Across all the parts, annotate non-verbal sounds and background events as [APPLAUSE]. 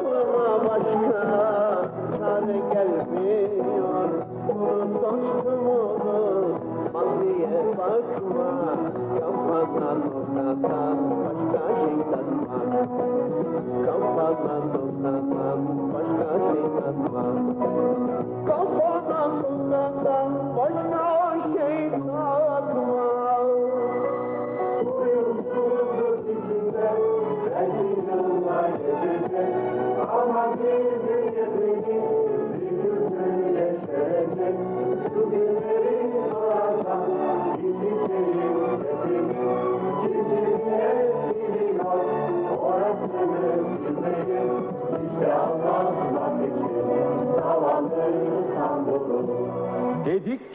aklıma başka çare gelmiyor. Unut dostumuzu maziye bakma. Kafadan noktadan başka şey katma Kafadan noktadan başka şey katma Kafadan noktadan başka şey katma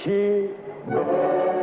Dedik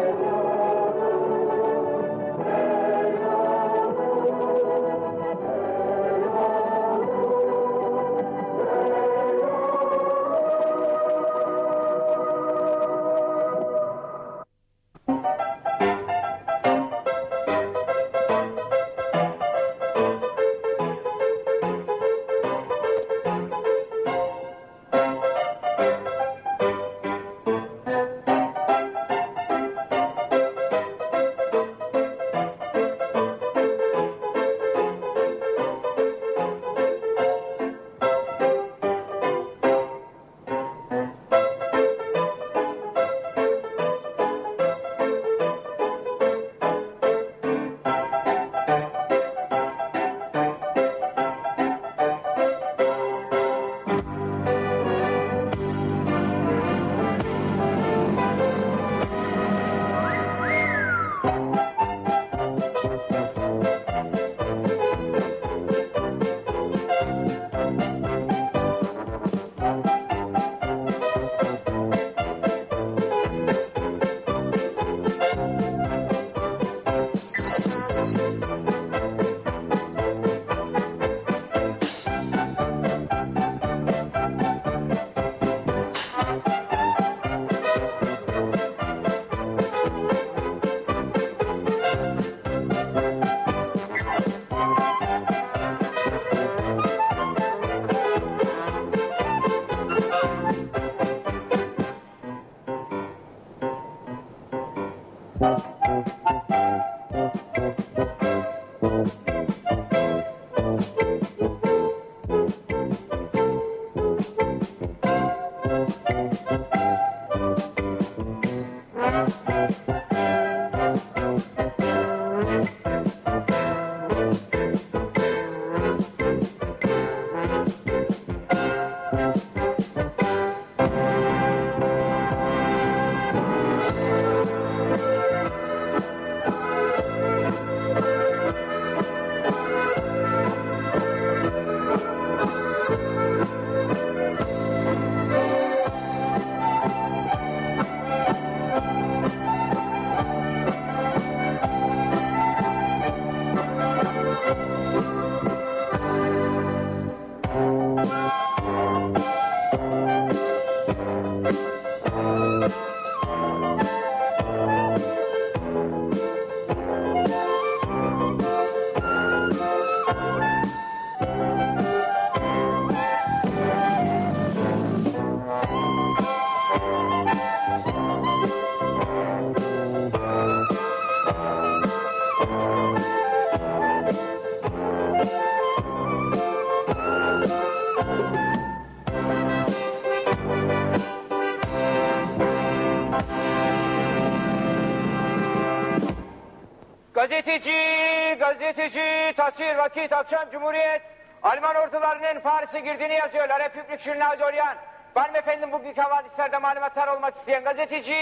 Gazeteci, gazeteci, tasvir, vakit, akşam, cumhuriyet. Alman ordularının Paris'e girdiğini yazıyorlar. Republik Journal d'Orient. Benim efendim bugünkü havadislerde malumatlar olmak isteyen gazeteci.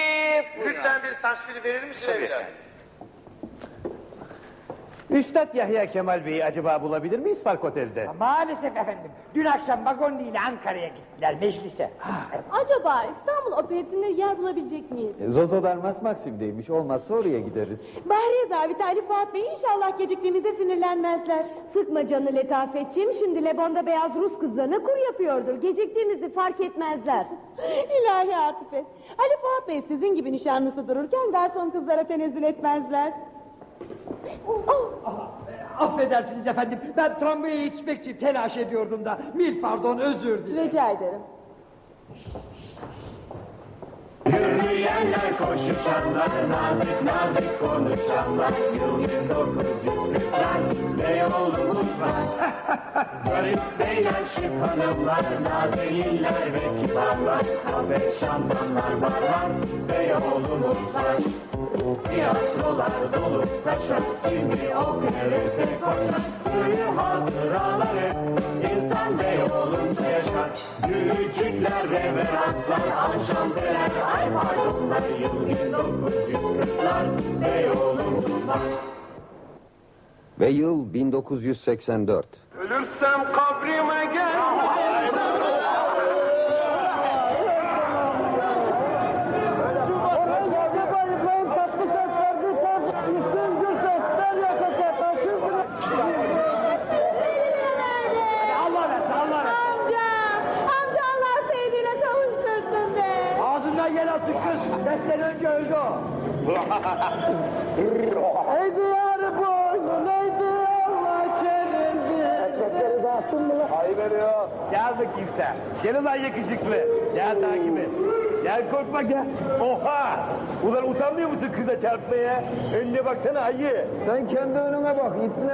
Lütfen bir tasviri verir misin Tabii efendim. Üstad Yahya Kemal Bey'i acaba bulabilir miyiz Park Otel'de? Maalesef efendim. Dün akşam vagonlu ile Ankara'ya gittiler meclise. Acaba İstanbul Operası'nda yer bulabilecek miyiz? Zozo'dan Mas Maksim'deymiş. Olmazsa oraya gideriz. Bahriye Zabit Ali Fuat Bey inşallah geciktiğimizde sinirlenmezler. Sıkma canını Letafetçim. Şimdi Lebon'da beyaz Rus kızlarına kur yapıyordur. Geciktiğimizi fark etmezler. [LAUGHS] İlahi Atife. Ali Fuat Bey sizin gibi nişanlısı dururken garson kızlara tenezzül etmezler. Oh, affedersiniz efendim. Ben tramvaya yetişmek için telaş ediyordum da. Mil pardon özür dilerim. Rica ederim. Yürüyenler koşuşanlar nazik nazik konuşanlar Yıl 1940'lar Beyoğlu'muz var Zarif [LAUGHS] beyler şık hanımlar Nazilliler ve kibarlar Kahve şampanlar barlar Beyoğlu'muz var Tiyatrolar dolu taşan Kimi operete koşan Türlü hatıraları insan Beyoğlu'nda yaşar Gülücükler, reveranslar, anşanteler, ay pardonlar Yıl 1940'lar Beyoğlu'muz var Ve yıl 1984. Ölürsem kabrime gel. Allah versin Allah versin. Amca! Amca Allah sevdiğine kavuştursun be! Ağzından gel alsın kız. Dersten önce öldü o. [LAUGHS] ey diyar boynu neydi Allah kerimdi. Hayır veriyor. Gel bakayım sen. Gel ulan yakışıklı. Gel takip et. Gel korkma gel. Oha! Ulan utanmıyor musun kıza çarpmaya? Önüne baksana ayı. Sen kendi önüne bak ipne.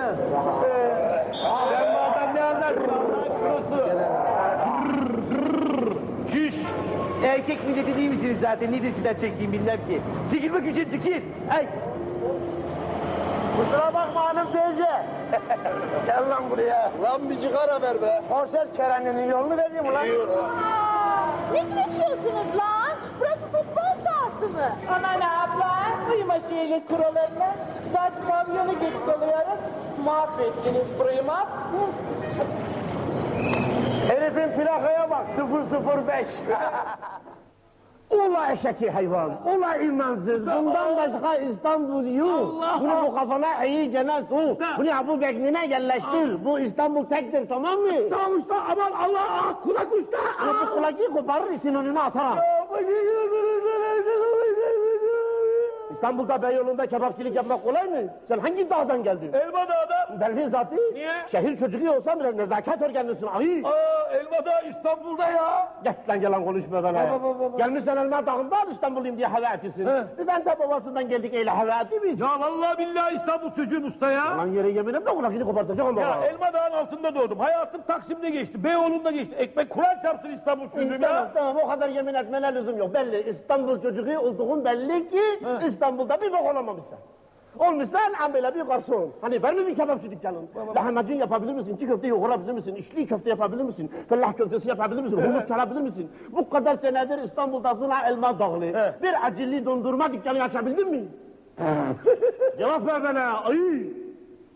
Ee, sen bu adam ne anlarsın Allah'ın kurusu? Çüş! Erkek milleti değil misiniz zaten? Nidesinden çektiğim bilmem ki. Çekil bakayım çekil, çekil. Ay. Kusura bakma hanım teyze. [LAUGHS] Gel lan buraya. Lan bir cigara ver be. Korset kereninin yolunu vereyim ulan. Ne güreşiyorsunuz lan? Burası futbol sahası mı? Aman abla, uyuma şeylik kurallarına. Saç pavyonu gibi doluyoruz. Mahvettiniz burayı mahv. Herifin plakaya bak 005. Ula eşeki hayvan, ula imansız. Bundan başka İstanbul yok. Bunu bu kafana iyi gene su. Bunu bu beynine yerleştir. Bu İstanbul tektir tamam mı? Tamam usta aman Allah kulak usta. Ama bu kulağı koparır itin önüne atarım. İstanbul'da Beyoğlu'nda kebapçılık yapmak kolay mı? Sen hangi dağdan geldin? Elma Dağ'dan. Belli zaten. Niye? Şehir çocuğu olsan biraz nezaket öğrenirsin. Ay. Aa, Elma Dağ İstanbul'da ya. Gel lan yalan konuşma bana. ya. Gelmişsen Elma Dağı'ndan İstanbulluyum diye hava etsin. Biz ben de babasından geldik öyle hava etti biz. Ya vallahi billahi İstanbul çocuğum usta ya. Lan yere yeminim de kulakını kopartacağım Ya baba. Elma Dağ'ın altında doğdum. Hayatım Taksim'de geçti. Beyoğlu'nda geçti. Ekmek Kur'an çarpsın İstanbul çocuğum Tamam ya. tamam o kadar yemin etmene lüzum yok. Belli İstanbul çocuğu olduğun belli ki İstanbul'da bir bok olamamışsın. Olmuşsan an böyle bir garson. Hani var mı bir kebapçı dükkanın? Lahmacun yapabilir misin? Çiğ köfte yoğurabilir misin? İçli köfte yapabilir misin? Fellah köftesi yapabilir misin? Humus çalabilir misin? Bu kadar senedir İstanbul'dasın ha elma dağlı. Bir acilli dondurma dükkanı açabildin mi? [LAUGHS] Cevap ver bana. Ay.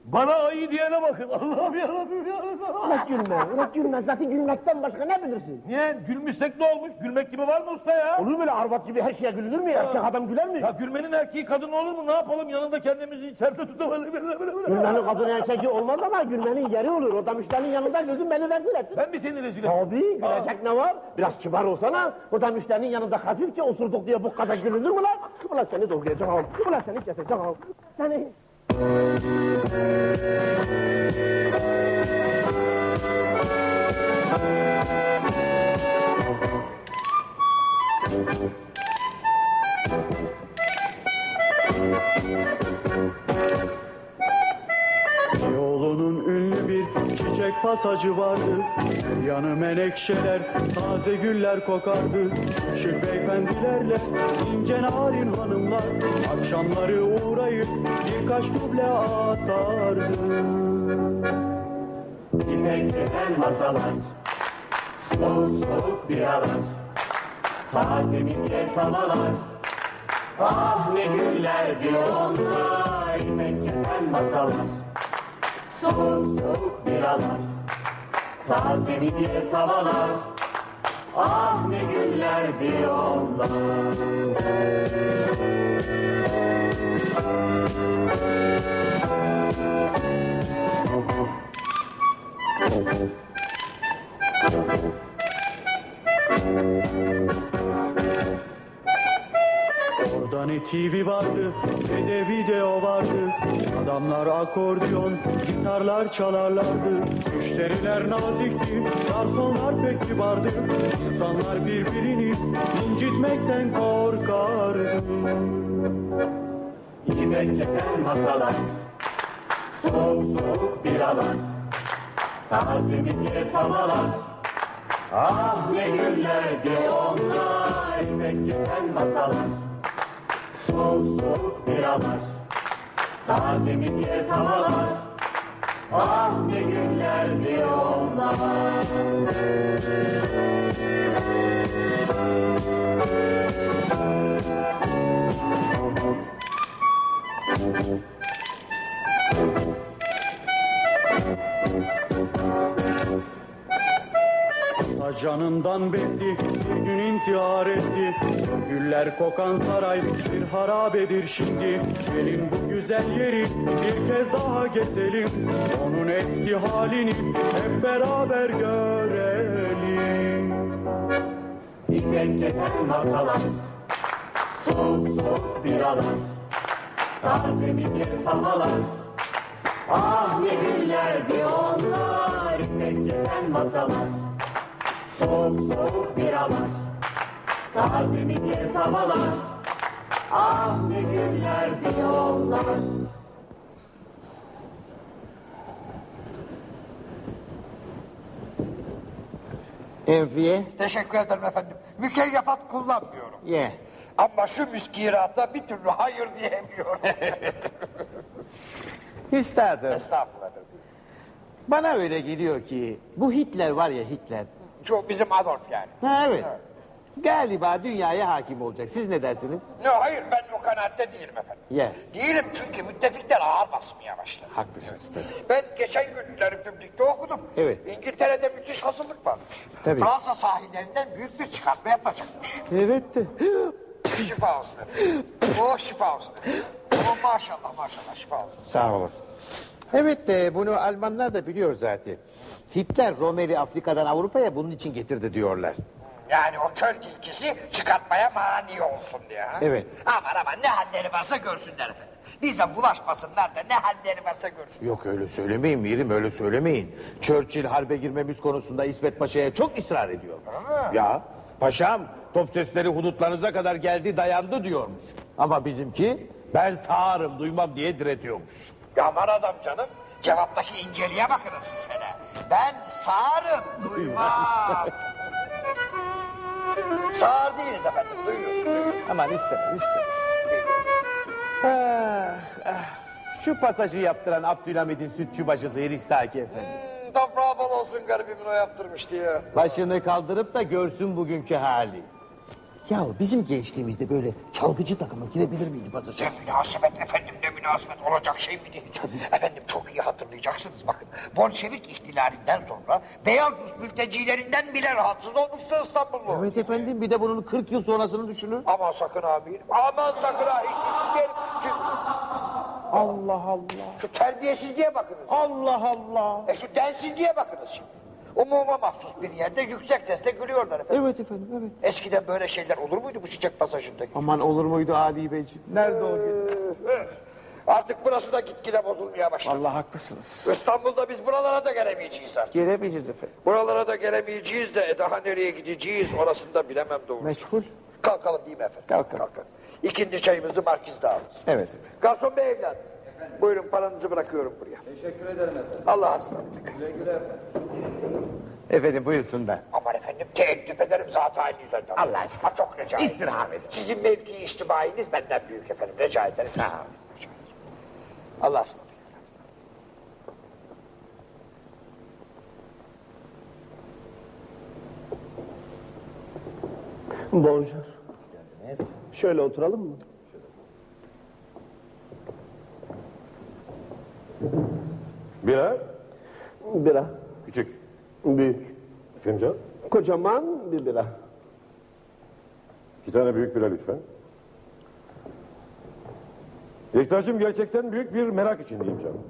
Bana ayı diyene bakın. [LAUGHS] Allah'ım yarabbim ya. Ulan gülme. Ulan gülme. Zaten gülmekten başka ne bilirsin? Niye? Gülmüşsek ne olmuş? Gülmek gibi var mı usta ya? Olur mu böyle arvat gibi her şeye gülünür mü? Erkek adam güler mi? Ya gülmenin erkeği kadın olur mu? Ne yapalım? Yanında kendimizi içeride tutamayız. [LAUGHS] Gülmenin kadın erkeği olmaz ama gülmenin yeri olur. O da müşterinin yanında güldün beni rezil ettin. Ben mi seni rezil ettim? Tabii gülecek ne var? Biraz kibar olsana. O da müşterinin yanında hafifçe osurduk diye bu kadar gülünür mü lan? Ulan seni doğrayacağım. Ulan seni keseceğim. Seni... Beyoğlu'nun ünlü bir çiçek pasajı vardı Yanı menekşeler, taze güller kokardı. Şık beyefendilerle ince narin hanımlar Akşamları uğrayıp birkaç duble atardı. İpekliden masalar Soğuk soğuk biralar Taze midye tavalar. Ah ne günlerdi onlar İpekliden masalar Soğuk soğuk biralar Taze midye tavalar? Ah ne günlerdi onlar. ne TV vardı ne de video vardı Adamlar akordiyon, gitarlar çalarlardı. Müşteriler nazikti, garsonlar pek kibardı. İnsanlar birbirini incitmekten korkardı. İpek keten masalar Soğuk soğuk biralar Taze midye tavalar Ah ne günlerdi onlar İpek keten masalar Soğuk soğuk biralar. Taze midye tavalar. Ah ne günlerdi onlar Canından bekti, bir gün intihar etti. Güller kokan saray bir harabedir şimdi. Gelin bu güzel yeri bir kez daha gezelim. Onun eski halini hep beraber görelim. İpek keten masalar Soğuk soğuk biralar Taze midye tavalar Ah ne günlerdi onlar İpek keten masalar Soğuk soğuk biralar Taze midye tavalar Ah ne günlerdi onlar Enfiye, Teşekkür ederim efendim. Mükeyyefat kullanmıyorum. ye. Ama şu müskirata bir türlü hayır diyemiyorum. [LAUGHS] Üstadım, Estağfurullah bana öyle geliyor ki bu Hitler var ya Hitler. Şu bizim Adolf yani. Ha evet. Galiba dünyaya hakim olacak. Siz ne dersiniz? Ne hayır ben o kanaatte değilim efendim. Ye. Değilim çünkü müttefikler ağır basmaya başladı. Haklısınız tabii. Ben geçen gün Republik'te okudum. Evet. İngiltere'de müthiş hazırlık varmış. Tabii. Fransa sahillerinden büyük bir çıkartma yapacakmış. Evet de. şifa olsun efendim. Oh şifa olsun. Oh maşallah maşallah şifa olsun. Sağ olun. Evet de bunu Almanlar da biliyor zaten. Hitler Romeli Afrika'dan Avrupa'ya bunun için getirdi diyorlar. Yani o çöl tilkisi çıkartmaya mani olsun diye. ha? Evet. Aman aman ne halleri varsa görsünler efendim. Bize bulaşmasınlar da ne halleri varsa görsün. Yok öyle söylemeyin Mirim öyle söylemeyin. Churchill harbe girmemiz konusunda İsmet Paşa'ya çok ısrar ediyor. Ya paşam top sesleri hudutlarınıza kadar geldi dayandı diyormuş. Ama bizimki ben sağırım duymam diye diretiyormuş. Aman adam canım. Cevaptaki inceliğe bakınız siz hele. Ben sağırım, duymam. Sağır değiliz efendim, duyuyoruz. duyuyoruz. Aman istemez istemez. Ah, ah. Şu pasajı yaptıran Abdülhamid'in sütçü bacısı Heristaki efendim. Hmm, toprağı bol olsun garibimin o yaptırmış diye. Başını kaldırıp da görsün bugünkü hali. Ya bizim gençliğimizde böyle çalgıcı takımı girebilir miydi pasaja? Ne münasebet efendim ne münasebet olacak şey mi hiç? Efendim çok iyi hatırlayacaksınız bakın. Bolşevik ihtilalinden sonra beyaz Rus mültecilerinden bile rahatsız olmuştu İstanbullu. Evet efendim bir de bunun 40 yıl sonrasını düşünün. Aman sakın abi. Aman sakın ha hiç düşünmeyelim. Şu, Allah Allah. şu terbiyesizliğe bakınız. Allah Allah. E şu densizliğe bakınız şimdi. Umuma mahsus bir yerde yüksek sesle gülüyorlar efendim. Evet efendim evet. Eskiden böyle şeyler olur muydu bu çiçek pasajındaki? Aman olur muydu Ali Beyciğim? Nerede o gün? Artık burası da gitgide bozulmaya başladı. Allah haklısınız. İstanbul'da biz buralara da gelemeyeceğiz artık. Gelemeyeceğiz efendim. Buralara da gelemeyeceğiz de e, daha nereye gideceğiz orasını da bilemem doğrusu. Meşgul. Kalkalım değil mi efendim? Kalkalım. Kalkalım. İkinci çayımızı markizde alırız. Evet efendim. Garson bey evladım. Buyurun paranızı bırakıyorum buraya. Teşekkür ederim efendim. Allah'a ısmarladık. Güle güle efendim. Efendim buyursunlar. Aman efendim teeddüp ederim zat haliniz üzerinden. Allah aşkına. Ha, çok rica ederim. İstirham edin. Sizin mevki içtimainiz benden büyük efendim. Rica ederim. Sağ olun. Allah'a ısmarladık. Bonjour. Şöyle oturalım mı? Bira, Bira. küçük. Büyük. Fincan, Kocaman bir bira. iki tane büyük bira lütfen. Yektaş'ım gerçekten büyük bir merak içindeyim canım.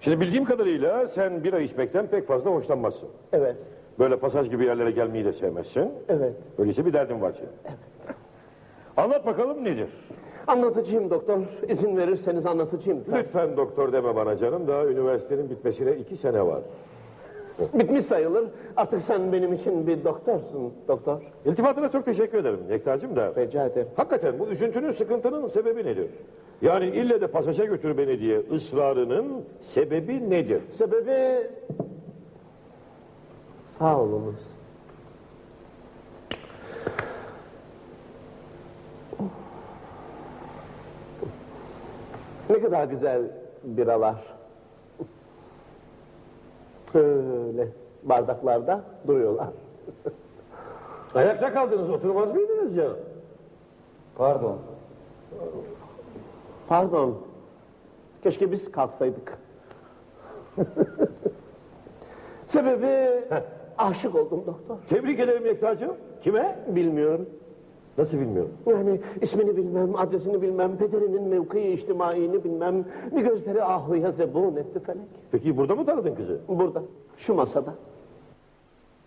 Şimdi bildiğim kadarıyla sen bira içmekten pek fazla hoşlanmazsın. Evet. Böyle pasaj gibi yerlere gelmeyi de sevmezsin. Evet. Öyleyse bir derdin var senin. Evet. Anlat bakalım nedir? Anlatıcıyım doktor. İzin verirseniz anlatıcıyım. Lütfen doktor deme bana canım. Daha üniversitenin bitmesine iki sene var. Bitmiş sayılır. Artık sen benim için bir doktorsun doktor. İltifatına çok teşekkür ederim Yektacığım da. Rica ederim. Hakikaten bu üzüntünün, sıkıntının sebebi nedir? Yani ille de pasaja götür beni diye ısrarının sebebi nedir? Sebebi... Sağ olunuz. Ne kadar güzel biralar. Öyle bardaklarda duruyorlar. Ayakta kaldınız, oturmaz mıydınız ya? Pardon. Pardon. Keşke biz kalksaydık. Sebebi aşık oldum doktor. Tebrik ederim Yektacığım. Kime? Bilmiyorum. Nasıl bilmiyorum? Yani ismini bilmem, adresini bilmem, pederinin mevkii içtimaini bilmem. Bir gözleri ahuya zebun etti felek. Peki burada mı tanıdın kızı? Burada, şu masada.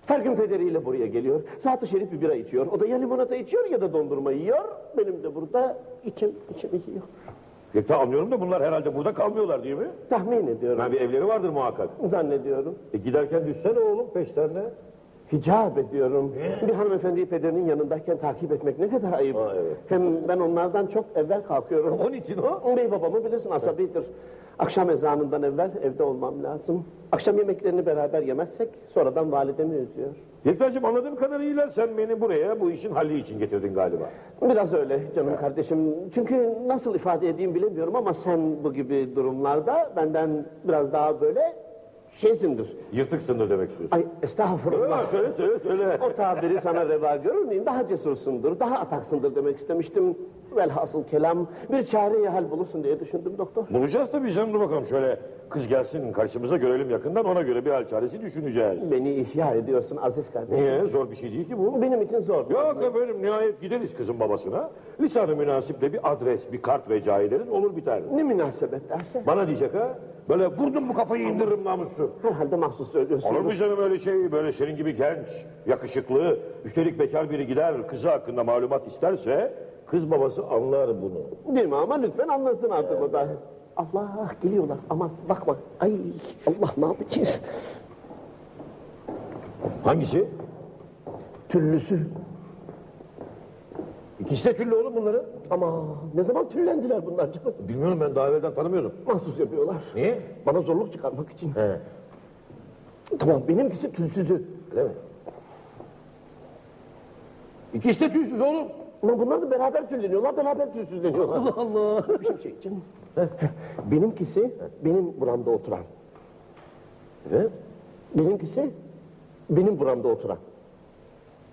Her gün pederiyle buraya geliyor. Saat şerif bir bira içiyor. O da ya limonata içiyor ya da dondurma yiyor. Benim de burada içim içim yiyor. Yekta anlıyorum da bunlar herhalde burada kalmıyorlar değil mi? Tahmin ediyorum. Yani bir evleri vardır muhakkak. Zannediyorum. E giderken düşsene oğlum peşlerine. Hicap ediyorum. Bir hanımefendiyi pederinin yanındayken takip etmek ne kadar ayıp. Hem ben onlardan çok evvel kalkıyorum. Onun için o? Bey babamı bilirsin asabidir. Akşam ezanından evvel evde olmam lazım. Akşam yemeklerini beraber yemezsek sonradan validemi üzüyor. Yektacığım anladığım kadarıyla sen beni buraya bu işin halli için getirdin galiba. Biraz öyle canım kardeşim. Çünkü nasıl ifade edeyim bilemiyorum ama sen bu gibi durumlarda benden biraz daha böyle şeysindir. Yırtıksındır demek istiyorsun. Ay estağfurullah. Öyle, söyle söyle söyle. O tabiri sana reva görür müyüm? Daha cesursundur, daha ataksındır demek istemiştim. Velhasıl kelam bir çareye hal bulursun diye düşündüm doktor. Bulacağız tabii canım dur bakalım şöyle kız gelsin karşımıza görelim yakından ona göre bir hal çaresi düşüneceğiz. Beni ihya ediyorsun aziz kardeşim. Niye? Zor bir şey değil ki bu. Benim için zor. Yok efendim nihayet gideriz kızın babasına. Lisanı münasiple bir adres, bir kart ve ederin olur biter. Ne münasebet derse. Bana diyecek ha? Böyle vurdum bu kafayı indiririm namusu. Herhalde mahsus söylüyorsun. Olur mu canım öyle şey? Böyle senin gibi genç, yakışıklı, üstelik bekar biri gider kızı hakkında malumat isterse kız babası anlar bunu. Değil mi ama lütfen anlasın artık o da. Allah geliyorlar aman bakma. Ay Allah ne yapacağız? Hangisi? Tüllüsü. İkisi de tüllü oğlum bunların. Ama ne zaman tüllendiler bunlar canım? Bilmiyorum ben daha evvelden tanımıyordum. Mahsus yapıyorlar. Niye? Bana zorluk çıkarmak için. He. Tamam benimkisi tülsüzü. Öyle mi? İkisi de tüysüz oğlum. Ama bunlar da beraber tülleniyorlar, beraber tülsüzleniyorlar. Allah Allah. Bir şey şey canım. benimkisi benim buramda oturan. Evet. Benimkisi benim buramda oturan.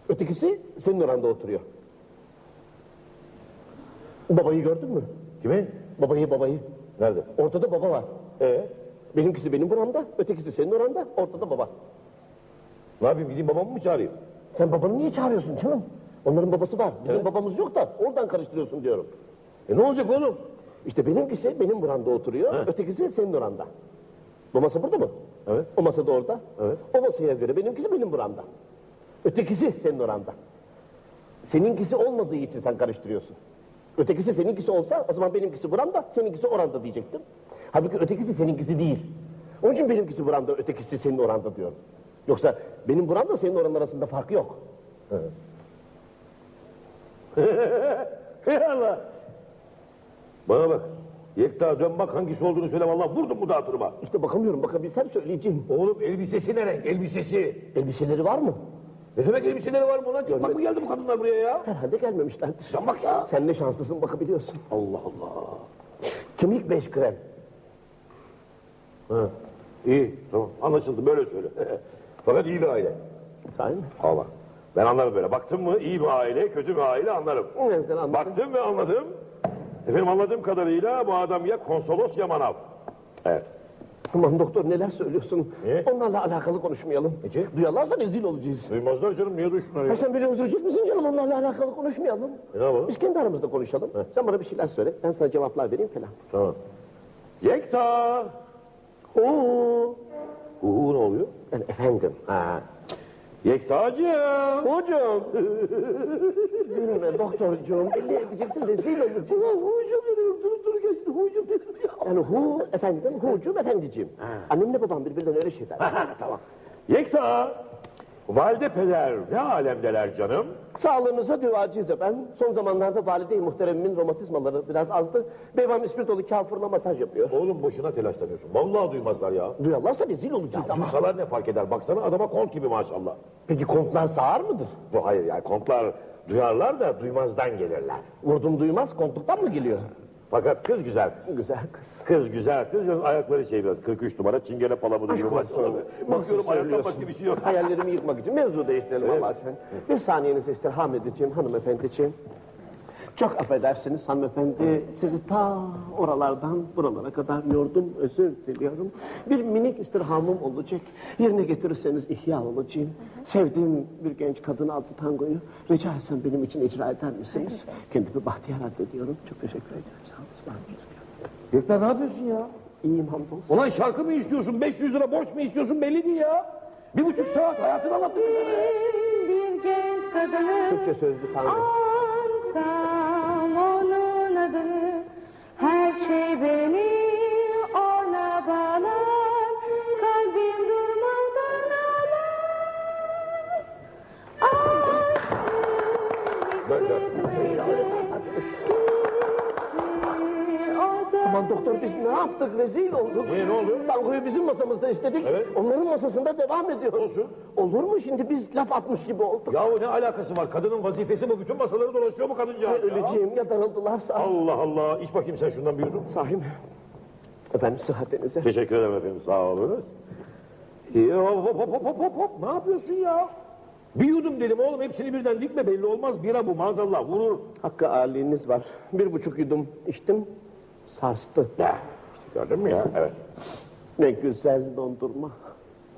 Ötekisi senin oranda oturuyor. Babayı gördün mü? Kimi? Babayı babayı. Nerede? Ortada baba var. Ee, benimkisi benim buramda, ötekisi senin oranda, ortada baba. Ne yapayım gideyim babamı mı çağırayım? Sen babanı niye çağırıyorsun canım? Onların babası var. Bizim babamız yok da oradan karıştırıyorsun diyorum. E ne olacak oğlum? İşte benimkisi benim buramda oturuyor, ötekisi senin oranda. Bu masa burada mı? Evet. O masa da orada. Evet. O masaya göre benimkisi benim buramda. Ötekisi senin oranda. Seninkisi olmadığı için sen karıştırıyorsun. Ötekisi seninkisi olsa o zaman benimkisi buramda, seninkisi oranda diyecektim. Halbuki ötekisi seninkisi değil. Onun için benimkisi buramda, ötekisi senin oranda diyorum. Yoksa benim buramda senin oran arasında fark yok. [LAUGHS] Hey Allah! Bana bak. Yekta dön bak hangisi olduğunu söyle vallahi vurdum mu dağıtırıma. İşte bakamıyorum, bakabilsem söyleyeceğim. Oğlum elbisesi ne renk elbisesi? Elbiseleri var mı? Ne demek elbiseleri var mı ulan? Çıkmak mı geldi bu kadınlar buraya ya? Herhalde gelmemişlerdir. Sen bak ya. Sen ne şanslısın bakabiliyorsun. Allah Allah. Kemik beş krem. Ha. İyi tamam anlaşıldı böyle söyle. [LAUGHS] Fakat iyi bir aile. Sahi mi? Ama ben anlarım böyle. Baktım mı iyi bir aile, kötü bir aile anlarım. Nereden anladın? Baktım ve anladım. Efendim anladığım kadarıyla bu adam ya konsolos ya manav. Evet. Aman doktor neler söylüyorsun? Niye? Onlarla alakalı konuşmayalım. Niçin? Duyarlarsa rezil olacağız. Duymazlar canım niye duysunlar ya? Ha sen beni öldürecek misin canım? Onlarla alakalı konuşmayalım. E, ne yapalım? Biz kendi aramızda konuşalım. Sen bana bir şeyler söyle. Ben sana cevaplar vereyim falan. Tamam. Yekta! Oo. Uhu ne oluyor? Yani efendim. Ha. Yektacığım. Hocam. Gülme doktorcuğum. Belli edeceksin rezil olursun. Hocam dedim. Dur dur geçti. Hocam dedim. Yani hu efendim, hucum efendiciğim. Annemle babam birbirinden öyle şeyler. tamam. Yekta. Valide peder ne alemdeler canım? Sağlığınıza duacıyız efendim. Son zamanlarda valide-i muhteremin romatizmaları biraz azdı. Beyvam ispirtolu kafurla masaj yapıyor. Oğlum boşuna telaşlanıyorsun. Vallahi duymazlar ya. Duyarlarsa rezil olacağız ama. Duysalar ne fark eder? Baksana adama kont gibi maşallah. Peki kontlar sağır mıdır? Bu hayır yani kontlar duyarlar da duymazdan gelirler. Vurdum duymaz kontluktan mı geliyor? Fakat kız güzel kız. Güzel kız. Kız güzel kız. Yalnız ayakları şey biraz 43 numara çingene palamı Aşk duruyor. olsun. Bakıyorum Nasıl ayakta söylüyorsun? başka bir şey yok. Hayallerimi yıkmak için mevzu değiştirelim Evet. ama sen. Bir saniyenizi istirham edeceğim hanımefendiciğim. Çok affedersiniz hanımefendi. Sizi ta oralardan buralara kadar yordum. Özür diliyorum. Bir minik istirhamım olacak. Yerine getirirseniz ihya olacağım. Sevdiğim bir genç kadın aldı tangoyu. Rica etsem benim için icra eder misiniz? Kendimi bahtiyar addediyorum. Çok teşekkür ediyorum. Gökten ne yapıyorsun ya? İyiyim hamdolsun. Ulan şarkı mı istiyorsun? 500 lira borç mu istiyorsun? Belli değil ya. Bir buçuk saat hayatını anlattın bize be. Bir genç kadını Türkçe sözlü ansam onun adını Her şey beni ona bağlar Aman doktor biz ne yaptık? Rezil olduk. Niye, ne oldu? Tangoyu bizim masamızda istedik. Evet. Onların masasında devam ediyor. Olsun. Olur mu şimdi biz laf atmış gibi olduk? Yahu ne alakası var? Kadının vazifesi bu. Bütün masaları dolaşıyor mu kadıncağız Ay, ya? öleceğim ya darıldılarsa. Allah Allah. İç bakayım sen şundan bir yudum. Sahi mi? Efendim sıhhatinize. Teşekkür ederim efendim. Sağ olunuz. İyi, hop hop hop hop hop hop. Ne yapıyorsun ya? Bir yudum dedim oğlum. Hepsini birden dikme belli olmaz. Bira bu maazallah vurur. Hakkı ağırlığınız var. Bir buçuk yudum içtim. Sarstı. Ya, işte gördün mü ya? Evet. Ne güzel dondurma.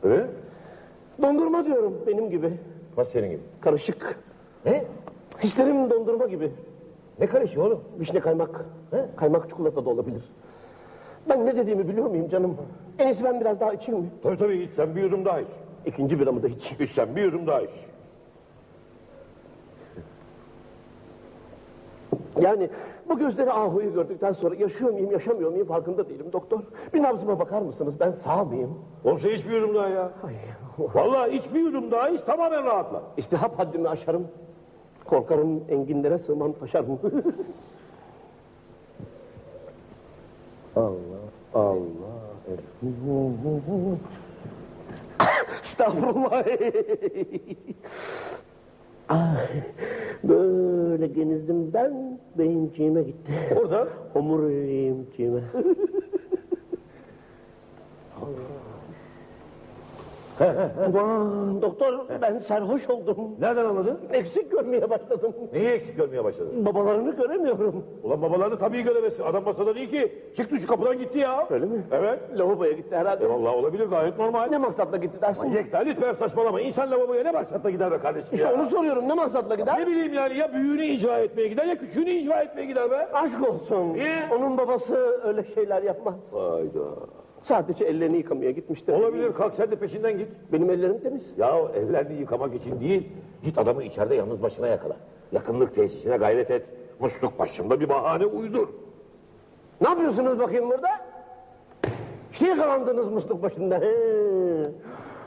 Evet. Dondurma diyorum benim gibi. Nasıl senin gibi? Karışık. Ne? Hislerim dondurma gibi. Ne karışıyor oğlum? Vişne kaymak. Kaymak çikolata da olabilir. Ben ne dediğimi biliyor muyum canım? En iyisi ben biraz daha içeyim mi? Tabii tabii iç sen bir yudum daha iç. İkinci biramı da içeyim. İç sen bir yudum daha iç. Yani bu gözleri ahuyu gördükten sonra yaşıyor muyum yaşamıyor muyum farkında değilim doktor. Bir nabzıma bakar mısınız ben sağ mıyım? Oğlum sen iç bir yudum daha ya. Vallahi iç bir yudum daha iç tamamen rahatla. İstihap haddimi aşarım. Korkarım enginlere sığmam taşarım. [LAUGHS] Allah Allah. Estağfurullah. [LAUGHS] Ay, böyle genizimden beyinciğime gitti. Orada? Omuriliğimciğime. [LAUGHS] Aman doktor ben sarhoş oldum. Nereden anladın? Eksik görmeye başladım. Neyi eksik görmeye başladın? Babalarını göremiyorum. Ulan babalarını tabii göremezsin. Adam masada değil ki. Çıktı şu kapıdan gitti ya. Öyle mi? Evet. Lavaboya gitti herhalde. E vallahi olabilir gayet normal. Ne maksatla gitti dersin? Yekta lütfen saçmalama. İnsan lavaboya ne maksatla gider be kardeşim İşte ya? onu soruyorum ne maksatla gider? Ne bileyim yani ya büyüğünü icra etmeye gider ya küçüğünü icra etmeye gider be. Aşk olsun. Niye? Onun babası öyle şeyler yapmaz. Hayda. Sadece ellerini yıkamaya gitmiştir. Olabilir kalk sen de peşinden git. Benim ellerim temiz. Ya ellerini yıkamak için değil. Git adamı içeride yalnız başına yakala. Yakınlık tesisine gayret et. Musluk başında bir bahane uydur. Ne yapıyorsunuz bakayım burada? İşte yakalandınız musluk başında. He.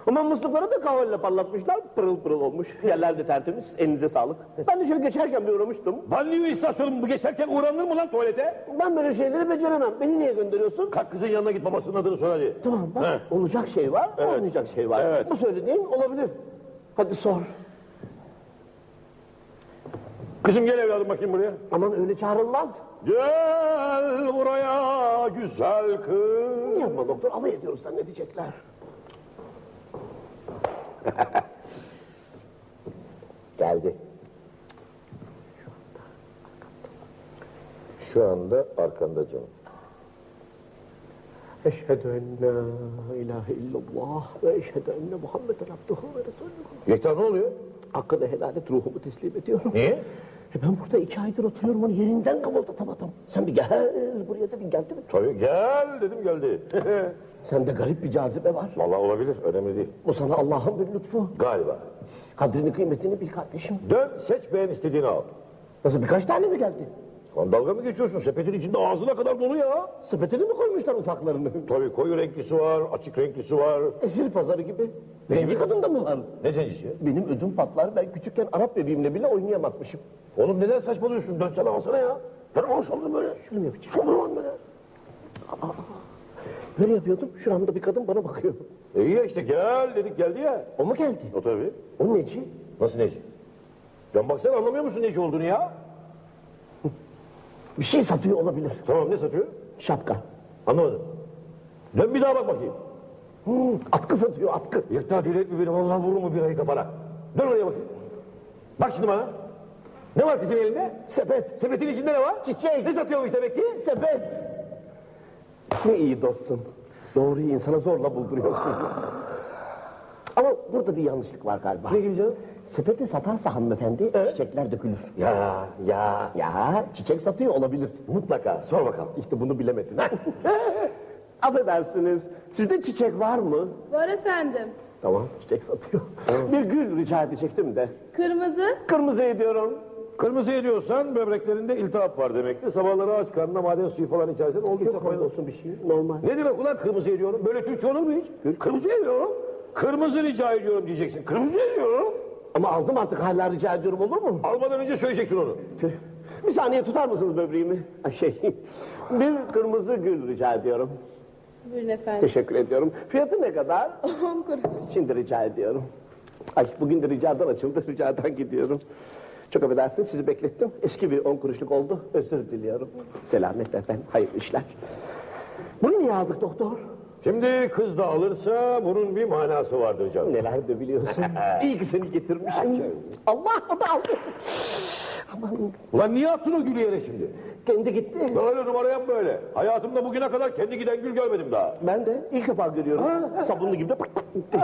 Ama muslukları da kahveyle parlatmışlar. Pırıl pırıl olmuş. Yerler de tertemiz. Elinize sağlık. Ben de şöyle geçerken bir uğramıştım. Banliyö istasyonu bu geçerken uğranır mı lan tuvalete? Ben böyle şeyleri beceremem. Beni niye gönderiyorsun? Kalk kızın yanına git babasının adını sor hadi. Tamam bak He. olacak şey var, Evet. olmayacak şey var. Evet. Bu söylediğin olabilir. Hadi sor. Kızım gel evladım bakayım buraya. Aman öyle çağrılmaz. Gel buraya güzel kız. Yapma doktor alay ediyoruz zannedecekler. [LAUGHS] Geldi. Şu anda arkanda canım. Eşhedü en la ilahe illallah ve eşhedü enne Muhammeden abduhu ve resuluhu. Yekta ne oluyor? Hakkını helal et ruhumu teslim ediyorum. Niye? E ben burada iki aydır oturuyorum onu yerinden kımıldatamadım. Sen bir gel buraya dedin geldi mi? Tabii gel dedim geldi. [LAUGHS] Sende garip bir cazibe var. Vallahi olabilir, önemli değil. Bu sana Allah'ın bir lütfu. Galiba. Kadrini kıymetini bil kardeşim. Dön, seç, beğen, istediğini al. Nasıl birkaç tane mi geldi? Lan dalga mı geçiyorsun? Sepetin içinde ağzına kadar dolu ya. Sepetine mi koymuşlar ufaklarını? Tabii koyu renklisi var, açık renklisi var. Esir pazarı gibi. Zenci kadın da mı var? Ne zencisi? Benim ödüm patlar. Ben küçükken Arap bebeğimle bile oynayamazmışım. Oğlum neden saçmalıyorsun? Dönsene alsana ya. Ben al saldım böyle. Şöyle mi yapacağım? Saldım lan böyle. Aa, böyle yapıyordum. Şuramda bir kadın bana bakıyor. E iyi ya işte gel dedik geldi ya. O mu geldi? O tabii. O neci? Nasıl neci? Ben baksana anlamıyor musun neci olduğunu ya? Bir şey satıyor olabilir. Tamam ne satıyor? Şapka. Anlamadım. Dön bir daha bak bakayım. Hmm, atkı satıyor atkı. Yekta dil etme beni vallahi vurur mu bir ayı kafana. Dön oraya bakayım. Bak şimdi bana. Ne var kızın elinde? Sepet. Sepetin içinde ne var? Çiçek. Ne satıyormuş demek ki? Sepet. Ne iyi dostsun. Doğruyu insana zorla bulduruyorsun. Ama burada bir yanlışlık var galiba. Ne gibi canım? Sepeti satarsa hanımefendi çiçekler dökülür. Ya ya. Ya çiçek satıyor olabilir. Mutlaka sor bakalım. İşte bunu bilemedin. [LAUGHS] Affedersiniz. Sizde çiçek var mı? Var efendim. Tamam çiçek satıyor. Bir gül rica edecektim de. Kırmızı. Kırmızı ediyorum. Kırmızı ediyorsan böbreklerinde iltihap var demektir. Sabahları aç karnına maden suyu falan içersen oldukça Çok faydalı. olsun bir şey. Normal. Ne demek ulan kırmızı ediyorum? Böyle Türkçe olur mu hiç? Kırmızı ediyorum. Kırmızı rica ediyorum diyeceksin. Kırmızı ediyorum. Ama aldım artık hala rica ediyorum olur mu? Almadan önce söyleyecektin onu. Tüh. Bir saniye tutar mısınız böbreğimi? Ay şey, [LAUGHS] bir kırmızı gül rica ediyorum. Buyurun efendim. Teşekkür ediyorum. Fiyatı ne kadar? [LAUGHS] 10 kuruş. Şimdi rica ediyorum. Ay bugün de ricadan açıldı, [LAUGHS] ricadan gidiyorum. Çok affedersiniz sizi beklettim. Eski bir on kuruşluk oldu. Özür diliyorum. Selametle efendim, hayırlı işler. Bunu niye aldık doktor? Şimdi kız da alırsa bunun bir manası vardır canım. Neler de biliyorsun. [LAUGHS] İyi ki seni getirmişim. Allah o da aldı. Aman Ulan niye attın o gülü yere şimdi? kendi gitti. Böyle numara yapma öyle. Hayatımda bugüne kadar kendi giden gül görmedim daha. Ben de ilk defa görüyorum. Sabunlu gibi de gitti.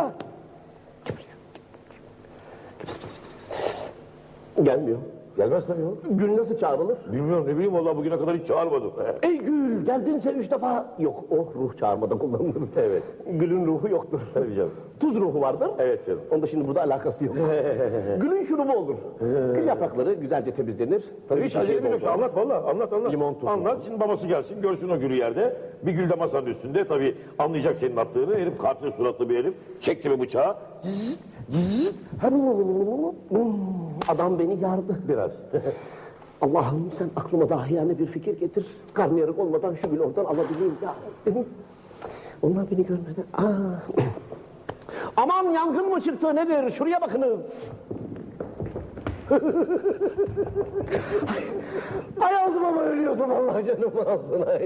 Gelmiyor. Gelmez tabii o. Gül nasıl çağrılır? Bilmiyorum ne bileyim vallahi bugüne kadar hiç çağırmadım. [LAUGHS] Ey gül geldinse üç defa. Yok o ruh çağırmada kullanılır. [LAUGHS] Evet. Gülün ruhu yoktur. Tabii canım. Tuz ruhu vardır. Evet canım. Onda şimdi burada alakası yok. [LAUGHS] Gülün şurubu olur. Gül yaprakları güzelce temizlenir. Tabii hiç acelemi yok. Anlat valla anlat anlat. Limon tuzu. Anlat şimdi babası gelsin görsün o gülü yerde. Bir gül de masanın üstünde tabii anlayacak senin attığını. Herif katil suratlı bir herif. Çekti mi bıçağı. Zzzt. Adam beni yardı. Biraz. [LAUGHS] Allah'ım sen aklıma dahiyane bir fikir getir. Karnıyarık olmadan şu gülü oradan alabileyim ya. Onlar beni görmeden. Aa. [CLEARS THROAT] Aman yangın mı çıktı nedir? Şuraya bakınız. [LAUGHS] Ay ağzıma mı ölüyordum Allah canımı alsın ay.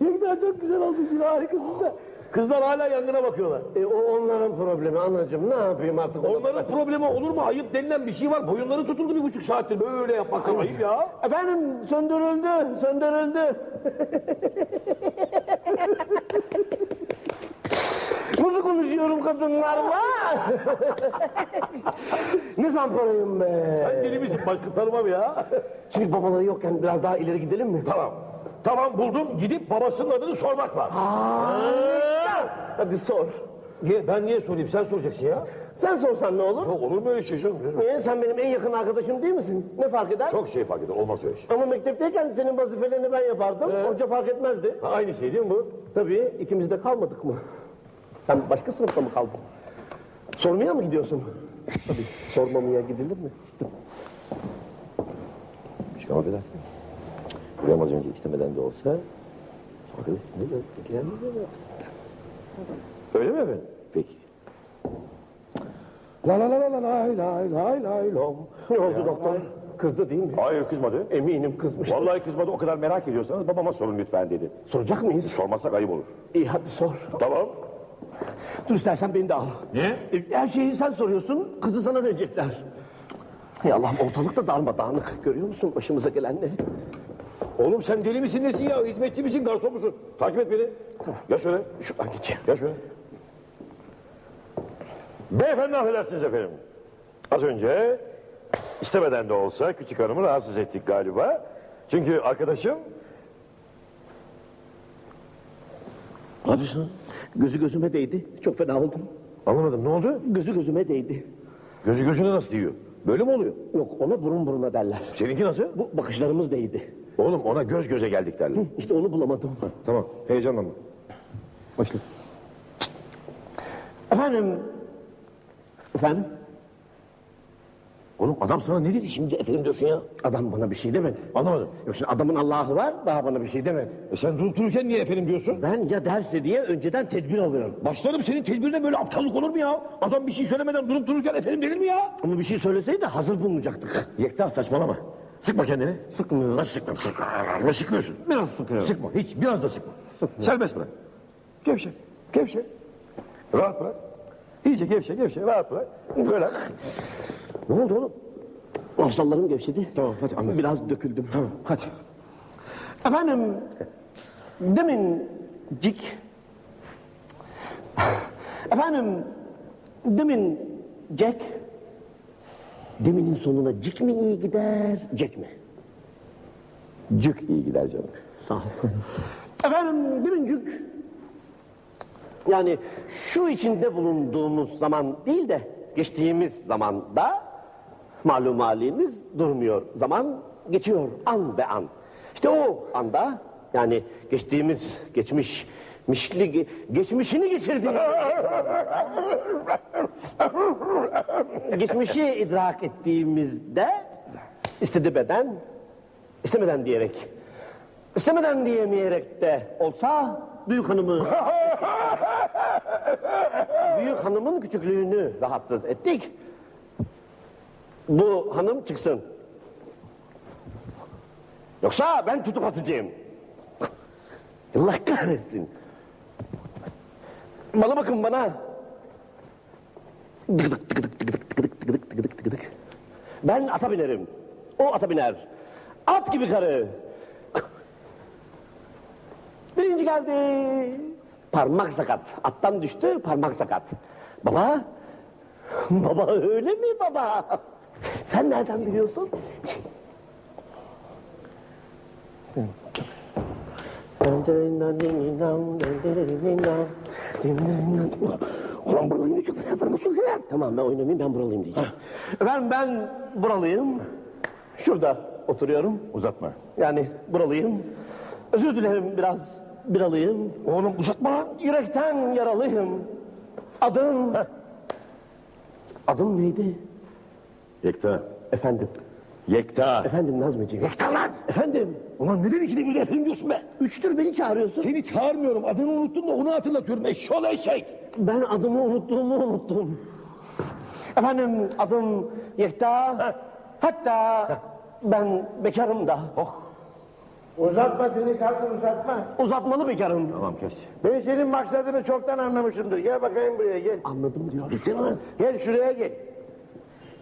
Yengden çok güzel oldu harikasın da. Kızlar hala yangına bakıyorlar. E, o onların problemi anacığım ne yapayım artık. Onların problemi olur mu? Ayıp denilen bir şey var. Boyunları tutuldu bir buçuk saattir. Böyle yapmak da ayıp ya. Efendim söndürüldü, söndürüldü. Nasıl konuşuyorum kadınlarla? ne zamparayım be. Sen deli misin? Başka tanımam ya. Şimdi babaları yokken biraz daha ileri gidelim mi? Tamam. Tamam buldum. Gidip babasının adını sormak var. Hadi sor. Niye? Ben niye sorayım? Sen soracaksın ya. Sen sorsan ne olur? Yok olur mu öyle şey canım? Niye? Sen benim en yakın arkadaşım değil misin? Ne fark eder? Çok şey fark eder. Olmaz öyle şey. Ama mektepteyken senin vazifelerini ben yapardım. Hoca fark etmezdi. Ha, aynı şey değil mi bu? Tabii ikimiz de kalmadık mı? Sen başka sınıfta mı kaldın? Sormaya mı gidiyorsun? Tabii sormamaya gidilir mi? Çıkam affedersin. Buraya az önce istemeden de olsa Arkadaş ne biraz ilgilenmiyor mu? Öyle mi efendim? Peki. La la la la la lay lay lay lay lom. Ne oldu doktor? Kızdı değil mi? Hayır kızmadı. Eminim kızmıştır. Vallahi kızmadı. O kadar merak ediyorsanız babama sorun lütfen dedi. Soracak mıyız? Sormazsak ayıp olur. İyi hadi sor. Tamam. Dur istersen beni de al. Niye? E, Her şeyi sen soruyorsun, kızı sana verecekler. Hay Allah'ım ortalıkta darmadağınık. Görüyor musun başımıza gelenleri? Oğlum sen deli misin nesin ya? Hizmetçi misin? Garson musun? Takip et beni. Gel şöyle. Şuradan geçeyim. Gel şöyle. Beyefendi affedersiniz efendim. Az önce istemeden de olsa küçük hanımı rahatsız ettik galiba. Çünkü arkadaşım Ne yapıyorsun? Gözü gözüme değdi. Çok fena oldum. Anlamadım ne oldu? Gözü gözüme değdi. Gözü gözüne nasıl diyor? Böyle mi oluyor? Yok ona burun buruna derler. Seninki nasıl? Bu bakışlarımız değdi. Oğlum ona göz göze geldik derler. İşte onu bulamadım. Tamam heyecanlanma. Başla. Efendim. Efendim? Oğlum adam sana ne dedi şimdi efendim diyorsun ya? Adam bana bir şey demedi. Anlamadım. Yok şimdi adamın Allah'ı var daha bana bir şey demedi. E sen durup dururken niye efendim diyorsun? Ben ya derse diye önceden tedbir alıyorum. Başlarım senin tedbirine böyle aptallık olur mu ya? Adam bir şey söylemeden durup dururken efendim denir mi ya? Ama bir şey söyleseydi hazır bulunacaktık. Yekta saçmalama. Sıkma kendini. Sıkmıyorum. Nasıl sıkma? Ne sıkıyorsun? Biraz sıkıyorum. Sıkma hiç biraz da sıkma. Serbest bırak. Gevşe. Gevşe. Rahat bırak. İyice gevşe gevşe rahat bırak. Böyle. Ne oldu oğlum? Mafsallarım gevşedi. Tamam hadi anlat. Biraz döküldüm. Tamam hadi. Efendim, demin cik... Efendim, demin Jack... Deminin sonuna cik mi iyi gider, Jack mi? Cük iyi gider canım. Sağ ol. Efendim, demincik... Yani şu içinde bulunduğumuz zaman değil de geçtiğimiz zamanda malum haliniz durmuyor. Zaman geçiyor an be an. İşte o anda yani geçtiğimiz geçmiş mişli geçmişini geçirdiği geçmişi idrak ettiğimizde istedi beden istemeden diyerek istemeden diyemeyerek de olsa büyük hanımı büyük hanımın küçüklüğünü rahatsız ettik. Bu hanım çıksın. Yoksa ben tutup atacağım. Allah kahretsin. Bana bakın bana. Dıgıdık dıgıdık dıgıdık dıgıdık dıgıdık dıgıdık dıgıdık. Ben ata binerim. O ata biner. At gibi karı. Birinci geldi. Parmak sakat. Attan düştü parmak sakat. Baba. Baba öyle mi baba? Sen nereden biliyorsun? Ulan buralıyım diyecek ben yapar mısın sen? Tamam ben oynamayayım ben buralıyım diyeceğim. Efendim ben buralıyım. Şurada oturuyorum. Uzatma. Yani buralıyım. Özür dilerim biraz biralıyım. Oğlum uzatma lan. Yürekten yaralıyım. Adım... Adım neydi? Yekta. Efendim. Yekta. Efendim Nazmiciğim. Yekta lan. Efendim. Ulan neden ikide bir efendim diyorsun be? Üçtür beni çağırıyorsun. Seni çağırmıyorum. Adını unuttun da onu hatırlatıyorum. Eşşoğlu eşek. Ben adımı unuttuğumu unuttum. Efendim adım Yekta. Hatta ben bekarım da. Oh. Uzatma delikanlı uzatma. Uzatmalı bekarım. Tamam kes. Ben senin maksadını çoktan anlamışımdır. Gel bakayım buraya gel. Anladım diyor. Desene lan. Gel şuraya gel.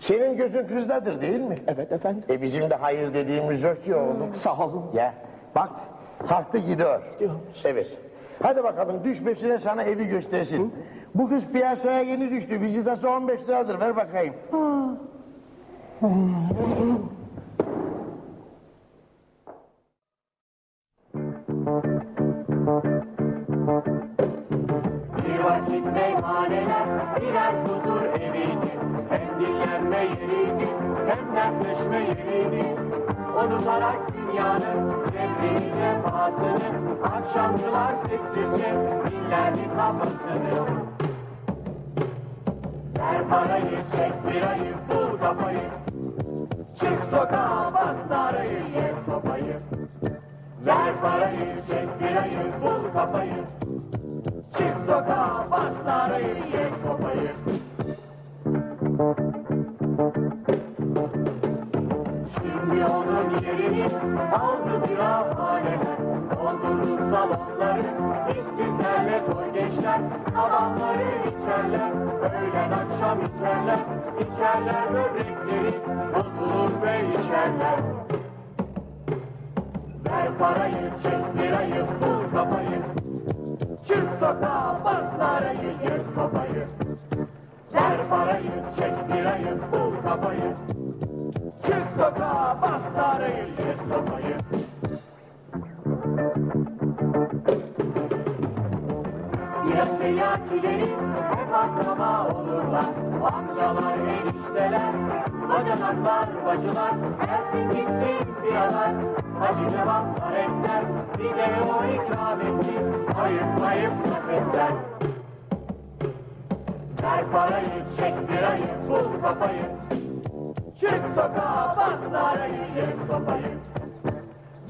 Senin gözün kızdadır değil mi? Evet efendim. E bizim de hayır dediğimiz yok ki oğlum. Sağ olun. Ya bak kalktı gidiyor. Gidiyor. Evet. Hadi bakalım düş peşine sana evi göstersin. Bu kız piyasaya yeni düştü. Vizitası 15 liradır. Ver bakayım. Bir vakit meyhaneler birer huzur eviydi Hem dinlenme yeriydi hem dertleşme yeriydi Unutarak dünyanın cebrini cefasını Akşamcılar sessizce dinlerdi kafasını Ver parayı çek birayı bul kafayı Çık sokağa bas narayı ye sopayı. Ver parayı çek birayı bul kafayı Çık sokağa bas narayı ye sopayı Şimdi yerini aldı bir haneler Doldurdu salonları işsizlerle toy gençler. Sabahları içerler öğlen akşam içerler. İçerler böbrekleri bozulur ve içerler. Ver parayı çek birayı bul kafayı. Çık sokağa bas narayı ye sopayı. Ver parayı çek birayı bul kafayı Çık sokağa bas darayı ye sopayı. Biraz seyahat gideriz, hep akraba olurlar. Amcalar, enişteler, bacanaklar, bacılar. Gelsin gitsin biralar, hacı cevaplar etler. Bir de o ikram etsin, ayıklayıp kafetler. Ver parayı, çek birayı, bul kafayı çık sokağa, bas narayı, ye sopayı.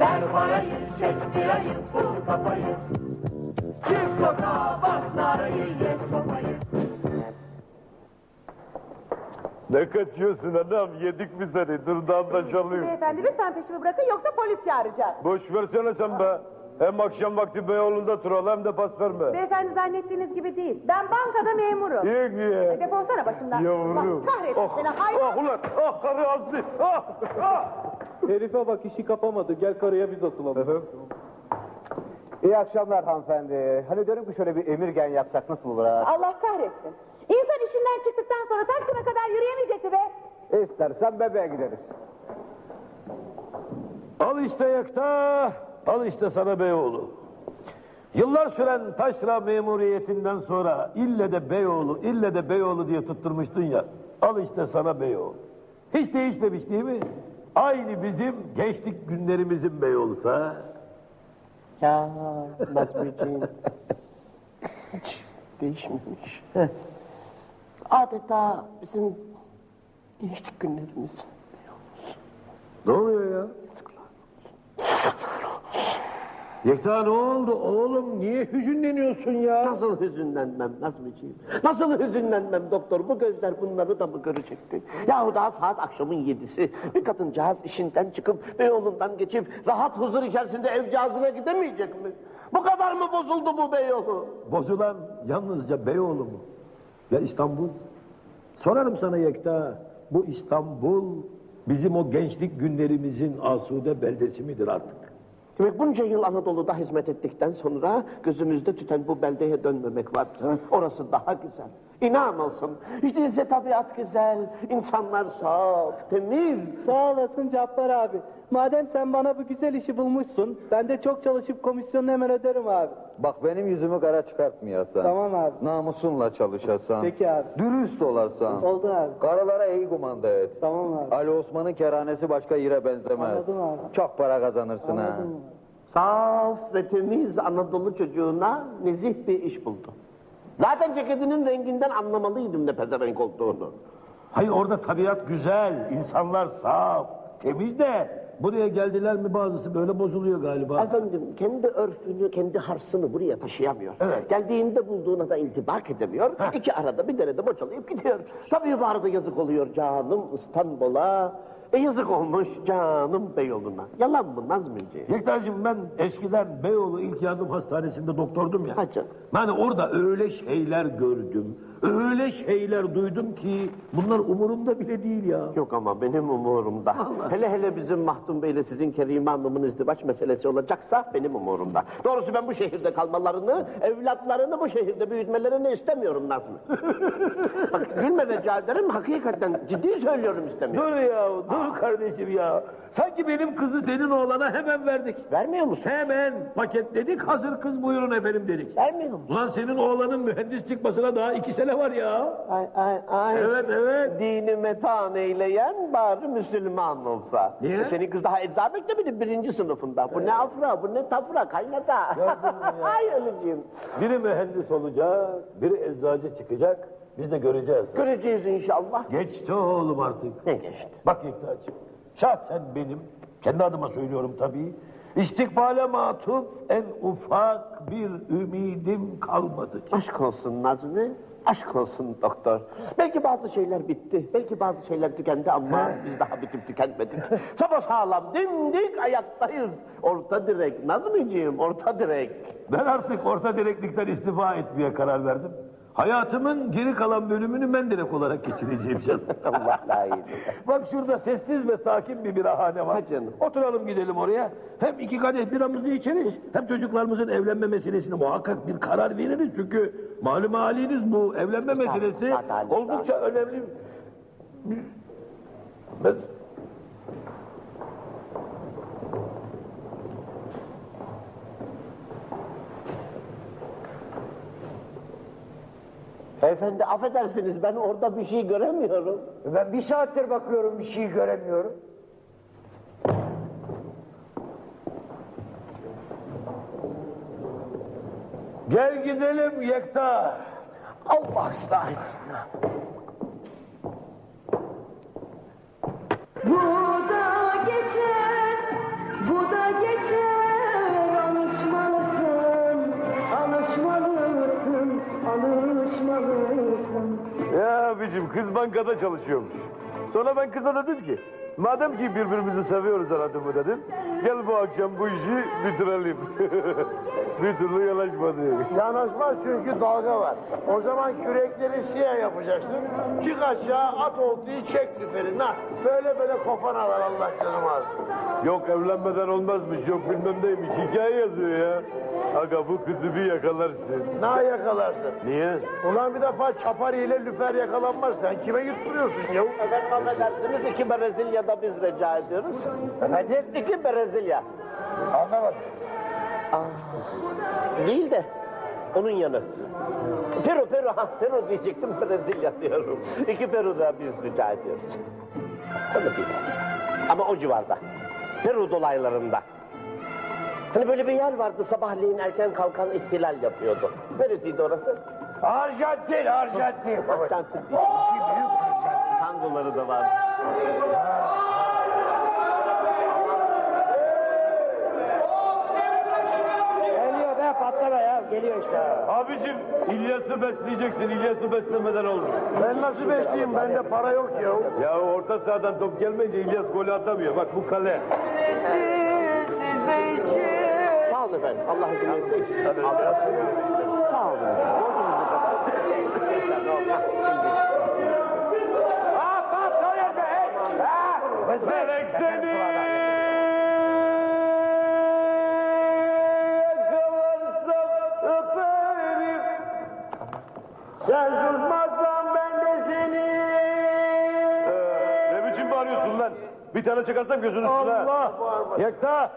Ver parayı, çek birayı, bul kafayı, çık sokağa, bas narayı, ye sopayı. Ne kaçıyorsun anam? Yedik mi seni? Dur da anlaşalım. Beyefendi lütfen peşimi bırakın yoksa polis çağıracağım. Boş versene sen be. Hem akşam vakti Beyoğlu'nda turalım hem de pas verme. Beyefendi zannettiğiniz gibi değil. Ben bankada memurum. İyi ki ya. E, Defolsana başımdan. Yavrum. Allah kahretsin Oh, seni hayvan. Ah ulan, ah karı azdı. Ah, ah. Herife bak işi kapamadı. Gel karıya biz asılalım. İyi akşamlar hanımefendi. Hani diyorum ki şöyle bir emirgen yapsak nasıl olur ha? Allah kahretsin. İnsan işinden çıktıktan sonra Taksim'e kadar yürüyemeyecekti be. İstersen bebeğe gideriz. Al işte yakta, al işte sana Beyoğlu. Yıllar süren taşra memuriyetinden sonra ille de Beyoğlu, ille de Beyoğlu diye tutturmuştun ya. Al işte sana Beyoğlu. Hiç değişmemiş değil mi? Aynı bizim gençlik günlerimizin Beyoğlu'sa. Ya Nazmi'ciğim. Hiç değişmemiş. Adeta bizim gençlik günlerimiz. Ne oluyor ya? Yekta ne oldu oğlum? Niye hüzünleniyorsun ya? Nasıl hüzünlenmem Nazmi'ciğim? Nasıl hüzünlenmem doktor? Bu gözler bunları da mı görecekti? Yahu daha saat akşamın yedisi. Bir kadıncağız işinden çıkıp Beyoğlu'ndan geçip rahat huzur içerisinde evcağızına gidemeyecek mi? Bu kadar mı bozuldu bu Beyoğlu? Bozulan yalnızca Beyoğlu mu? Ya İstanbul? Sorarım sana Yekta. Bu İstanbul bizim o gençlik günlerimizin asude beldesi midir artık? Demek bunca yıl Anadolu'da hizmet ettikten sonra gözümüzde tüten bu beldeye dönmemek var. Orası daha güzel. İnan olsun. Hiç değilse tabiat güzel, insanlar saf, temiz. Sağ olasın Cappar abi. Madem sen bana bu güzel işi bulmuşsun, ben de çok çalışıp komisyonunu hemen öderim abi. Bak benim yüzümü kara çıkartmayasan. Tamam abi. Namusunla çalışasan. Peki abi. Dürüst olasan. Oldu abi. Karılara iyi kumanda et. Tamam abi. Ali Osman'ın kerhanesi başka yere benzemez. Anladım abi. Çok para kazanırsın ha. Abi. Saf ve temiz Anadolu çocuğuna nezih bir iş buldu. Zaten ceketinin renginden anlamalıydım ne pezevenk olduğunu. Hayır orada tabiat güzel, insanlar saf, temiz de buraya geldiler mi bazısı böyle bozuluyor galiba. Efendim kendi örfünü, kendi harsını buraya taşıyamıyor. Geldiğinde bulduğuna da intibak edemiyor. İki arada bir derede boçalayıp gidiyor. Tabii bu arada yazık oluyor canım İstanbul'a. E yazık olmuş canım Beyoğlu'na. Yalan mı Nazmici? Yektacığım ben eskiden Beyoğlu İlk Yardım Hastanesi'nde doktordum ya. Ha canım. Yani orada öyle şeyler gördüm, öyle şeyler duydum ki bunlar umurumda bile değil ya. Yok ama benim umurumda. Hele hele bizim Mahdum Bey'le sizin Kerime Hanım'ın izdivaç meselesi olacaksa benim umurumda. Doğrusu ben bu şehirde kalmalarını, evlatlarını bu şehirde büyütmelerini istemiyorum Nazmi. [LAUGHS] Bak gülme rica ederim, hakikaten ciddi söylüyorum istemiyorum. Dur ya, dur kardeşim ya. Sanki benim kızı senin oğlana hemen verdik. Vermiyor musun? Hemen paketledik, hazır kız buyurun efendim dedik. Vermiyor musun? Ulan senin oğlanın mühendis çıkmasına daha iki sene var ya. Ay ay ay. Evet evet. Dini metan eyleyen bari Müslüman olsa. Niye? E senin kız daha ecza beklemedi birinci sınıfında. Bu ne afra, bu ne tafra, kaynata. [LAUGHS] Ay öleceğim. Biri mühendis olacak, biri eczacı çıkacak. Biz de göreceğiz. Göreceğiz inşallah. Geçti oğlum artık. Ne geçti? Bak Yekta'cığım, şahsen benim, kendi adıma söylüyorum tabii, istikbale matuf en ufak bir ümidim kalmadı. Aşk olsun Nazmi, aşk olsun doktor. Belki bazı şeyler bitti, belki bazı şeyler tükendi ama biz daha bitip tükenmedik. Sapa sağlam, dimdik ayaktayız. Orta direk Nazmiciğim, orta direk. Ben artık orta direklikten istifa etmeye karar verdim. Hayatımın geri kalan bölümünü ben direkt olarak geçireceğim canım. [LAUGHS] Allah layık. Bak şurada sessiz ve sakin bir birahane var. Ha canım. Oturalım gidelim oraya. Hem iki kadeh biramızı içeriz, hem çocuklarımızın evlenme meselesine muhakkak bir karar veririz. Çünkü malum haliniz bu evlenme meselesi oldukça önemli. Ben... Efendi affedersiniz ben orada bir şey göremiyorum. Ben bir saattir bakıyorum bir şey göremiyorum. Gel gidelim Yekta. Allah ıslah etsin. Bu da geçer, bu da geçer. Ya abicim kız bankada çalışıyormuş. Sonra ben kıza dedim ki madem ki birbirimizi seviyoruz anladın dedim. Gel bu akşam bu işi bitirelim. [LAUGHS] bir türlü yanaşmadı. Yanaşmaz çünkü dalga var. O zaman kürekleri siyah yapacaksın. Çık aşağı at oltayı çek lüferin. Ha, böyle böyle kofanalar Allah canımı alsın. Yok evlenmeden olmazmış yok bilmem neymiş hikaye yazıyor ya. Aga bu kızı bir yakalarsın. Ne yakalarsın? Niye? Ulan bir defa çapar ile lüfer yakalanmaz. Sen kime yutturuyorsun ya? Efendim affedersiniz iki Brezilya'da biz rica ediyoruz. Efendim? İki Brezilya. Anlamadım. Değil de onun yanı. Peru, Peru, ha Peru diyecektim Brezilya diyorum. İki Peru'da biz rica ediyoruz. Öyle değil. Ama o civarda. Peru dolaylarında. Hani böyle bir yer vardı sabahleyin erken kalkan ihtilal yapıyordu. Neresiydi orası? Arjantin, Arjantin. Arjantin. Tangoları da var. Geliyor be patlama ya. Geliyor işte. Abicim İlyas'ı besleyeceksin. İlyas'ı beslemeden olmuyor. Ben nasıl besleyeyim? Bende para yok ya. Ya orta sahadan top gelmeyince İlyas golü atamıyor. Bak bu kale. Sağ olun efendim. Allah izin verirse. Sağ olun. Gördüğünüz gibi. Hop Sen susmazsan ben de seni. Ee, ne biçim bağırıyorsun lan? Bir tane çakarsam gözünün üstüne. Allah! Yekta!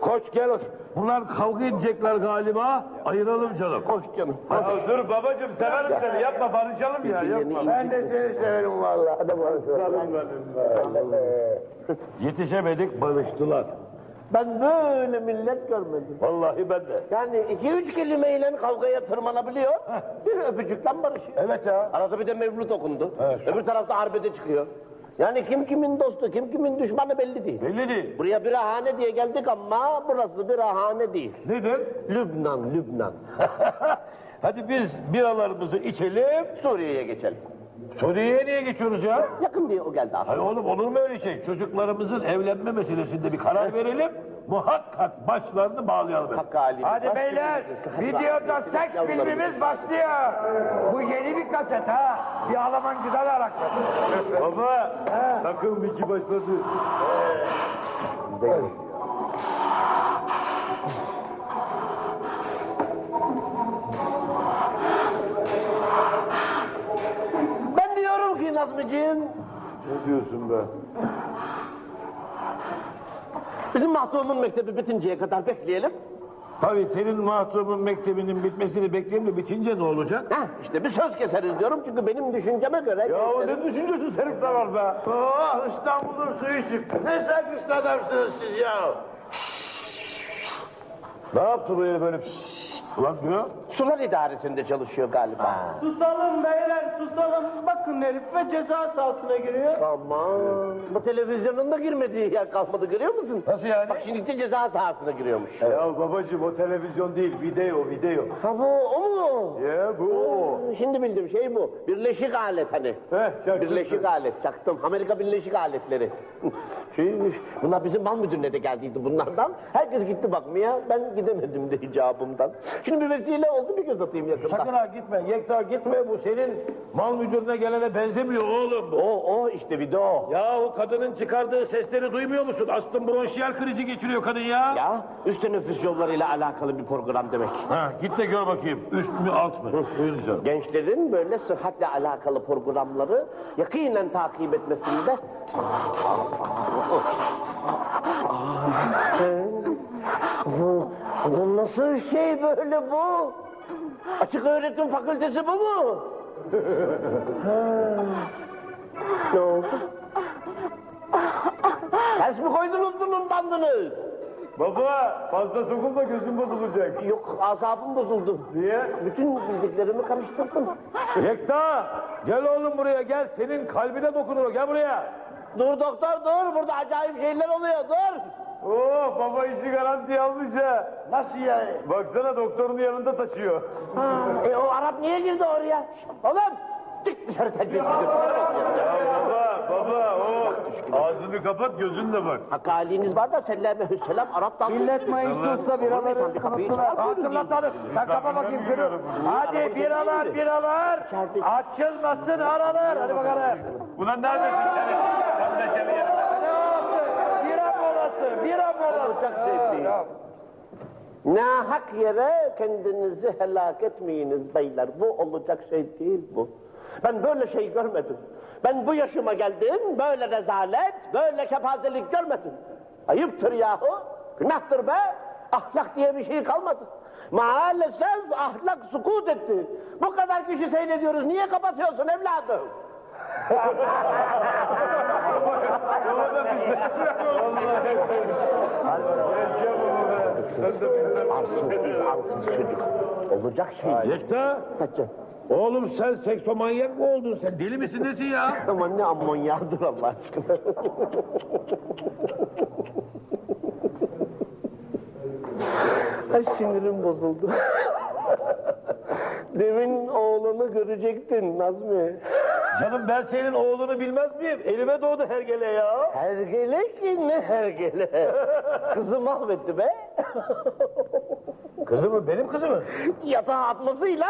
Koş gel. Bunlar kavga edecekler galiba. Ayıralım canım. Koş canım. Ya dur babacığım severim seni. Yapma barışalım ya. Yapma. Ben de seni severim vallahi. Hadi barışalım. Yetişemedik barıştılar. Ben böyle millet görmedim. Vallahi ben de. Yani iki üç kelimeyle kavgaya tırmanabiliyor. Bir öpücükten barışıyor. Evet ya. Arada bir de mevlüt okundu. Öbür tarafta arbede çıkıyor. Yani kim kimin dostu, kim kimin düşmanı belli değil. Belli değil. Buraya birahane diye geldik ama burası birahane değil. Nedir? Lübnan, Lübnan. [LAUGHS] Hadi biz biralarımızı içelim. Suriye'ye geçelim. Suriye'ye niye geçiyoruz ya? Yakın diye o geldi aklıma. Hayır oğlum olur mu öyle şey? Çocuklarımızın evlenme meselesinde bir karar verelim. Muhakkak başlarını bağlayalım. Hakkı Ali. Hadi beyler, videoda seks filmimiz başlıyor. Bu yeni bir kaset ha. Bir Almancıdan arakladım. Baba, takım iki başladı. Ben Nazmiciğim, Ne diyorsun be? bizim mahtumun mektebi bitinceye kadar bekleyelim. Tabii senin mahtumun mektebinin bitmesini bekleyelim de bitince ne olacak? Heh, işte bir söz keseriz diyorum çünkü benim düşünceme göre... Ya o ne düşüncesi herifte var be? Oh İstanbul'un suyu çıktı. Ne sakışlı adamsınız siz ya. Ne yaptı böyle böyle? Ulan diyor. Sular idaresinde çalışıyor galiba. Susalım beyler susalım. Bakın herif ve ceza sahasına giriyor. Aman bu televizyonun da girmediği yer kalmadı görüyor musun? Nasıl yani? Bak şimdi de ceza sahasına giriyormuş. Ya babacığım o televizyon değil, video, video. Ha bu o mu? Ya bu o. Şimdi bildim şey bu. Birleşik alet hani. Heh, çaktın Birleşik sen. alet çaktım. Amerika Birleşik Aletleri. [LAUGHS] şey, bunlar bizim mal müdürüne de geldiydi bunlardan. Herkes gitti bakmaya. Ben gidemedim de icabımdan. Şimdi bir vesile oldu bir göz atayım yakında. Sakın ha gitme, Yekta gitme. Bu senin mal müdürüne gelene benzemiyor oğlum. O o işte video. Ya o kadının çıkardığı sesleri duymuyor musun? Astım bronşiyel krizi geçiriyor kadın ya. Ya üst teneffüs yollarıyla alakalı bir program demek. Ha, git de gör bakayım. Üst mü alt mı? Buyurun canım. Gençlerin böyle sıhhatle alakalı programları yakinen takip etmesinde bu, bu nasıl şey böyle bu? Açık öğretim fakültesi bu mu? [LAUGHS] ne oldu? Ters mi koydunuz bunun bandını? Baba fazla sokulma gözün bozulacak. Yok asabım bozuldu. Niye? Bütün bildiklerimi karıştırdım. Yekta gel oğlum buraya gel. Senin kalbine dokunur gel buraya. Dur doktor dur burada acayip şeyler oluyor dur. Oh baba işi garanti almış ha. Nasıl yani? Baksana doktorun yanında taşıyor. E o Arap niye girdi oraya? Oğlum çık dışarı terbiyesiz. Ya baba baba o ağzını kapat gözünle bak. Hakkı haliniz var da selleme hüsselam Arap dalga Millet geçiyor. Mayıs'ta biraları mısın? Hatırlatalım. Sen kapa bakayım şunu. Hadi biralar biralar. Açılmasın aralar. Hadi bakalım. Ulan neredesin sen? Tam yerinde. Molası. Bira molası. Olacak şey değil. Ne hak yere kendinizi helak etmeyiniz beyler. Bu olacak şey değil bu. Ben böyle şey görmedim. Ben bu yaşıma geldim, böyle rezalet, böyle kepazelik görmedim. Ayıptır yahu, günahtır be. Ahlak diye bir şey kalmadı. Maalesef ahlak sukut etti. Bu kadar kişi seyrediyoruz, niye kapatıyorsun evladım? Arsız, biz arsız çocuk. Olacak şey değil. Yekta. Oğlum sen seksomanyak mı oldun sen? Deli misin nesin ya? [LAUGHS] Aman ne ammonyağıdır Allah aşkına. Ay sinirim bozuldu. Demin oğlunu görecektin Nazmi. Canım ben senin oğlunu bilmez miyim? Elime doğdu hergele ya. Hergele ki ne hergele? Kızı mahvetti be. Kızı mı? Benim kızı mı? Yatağa atmasıyla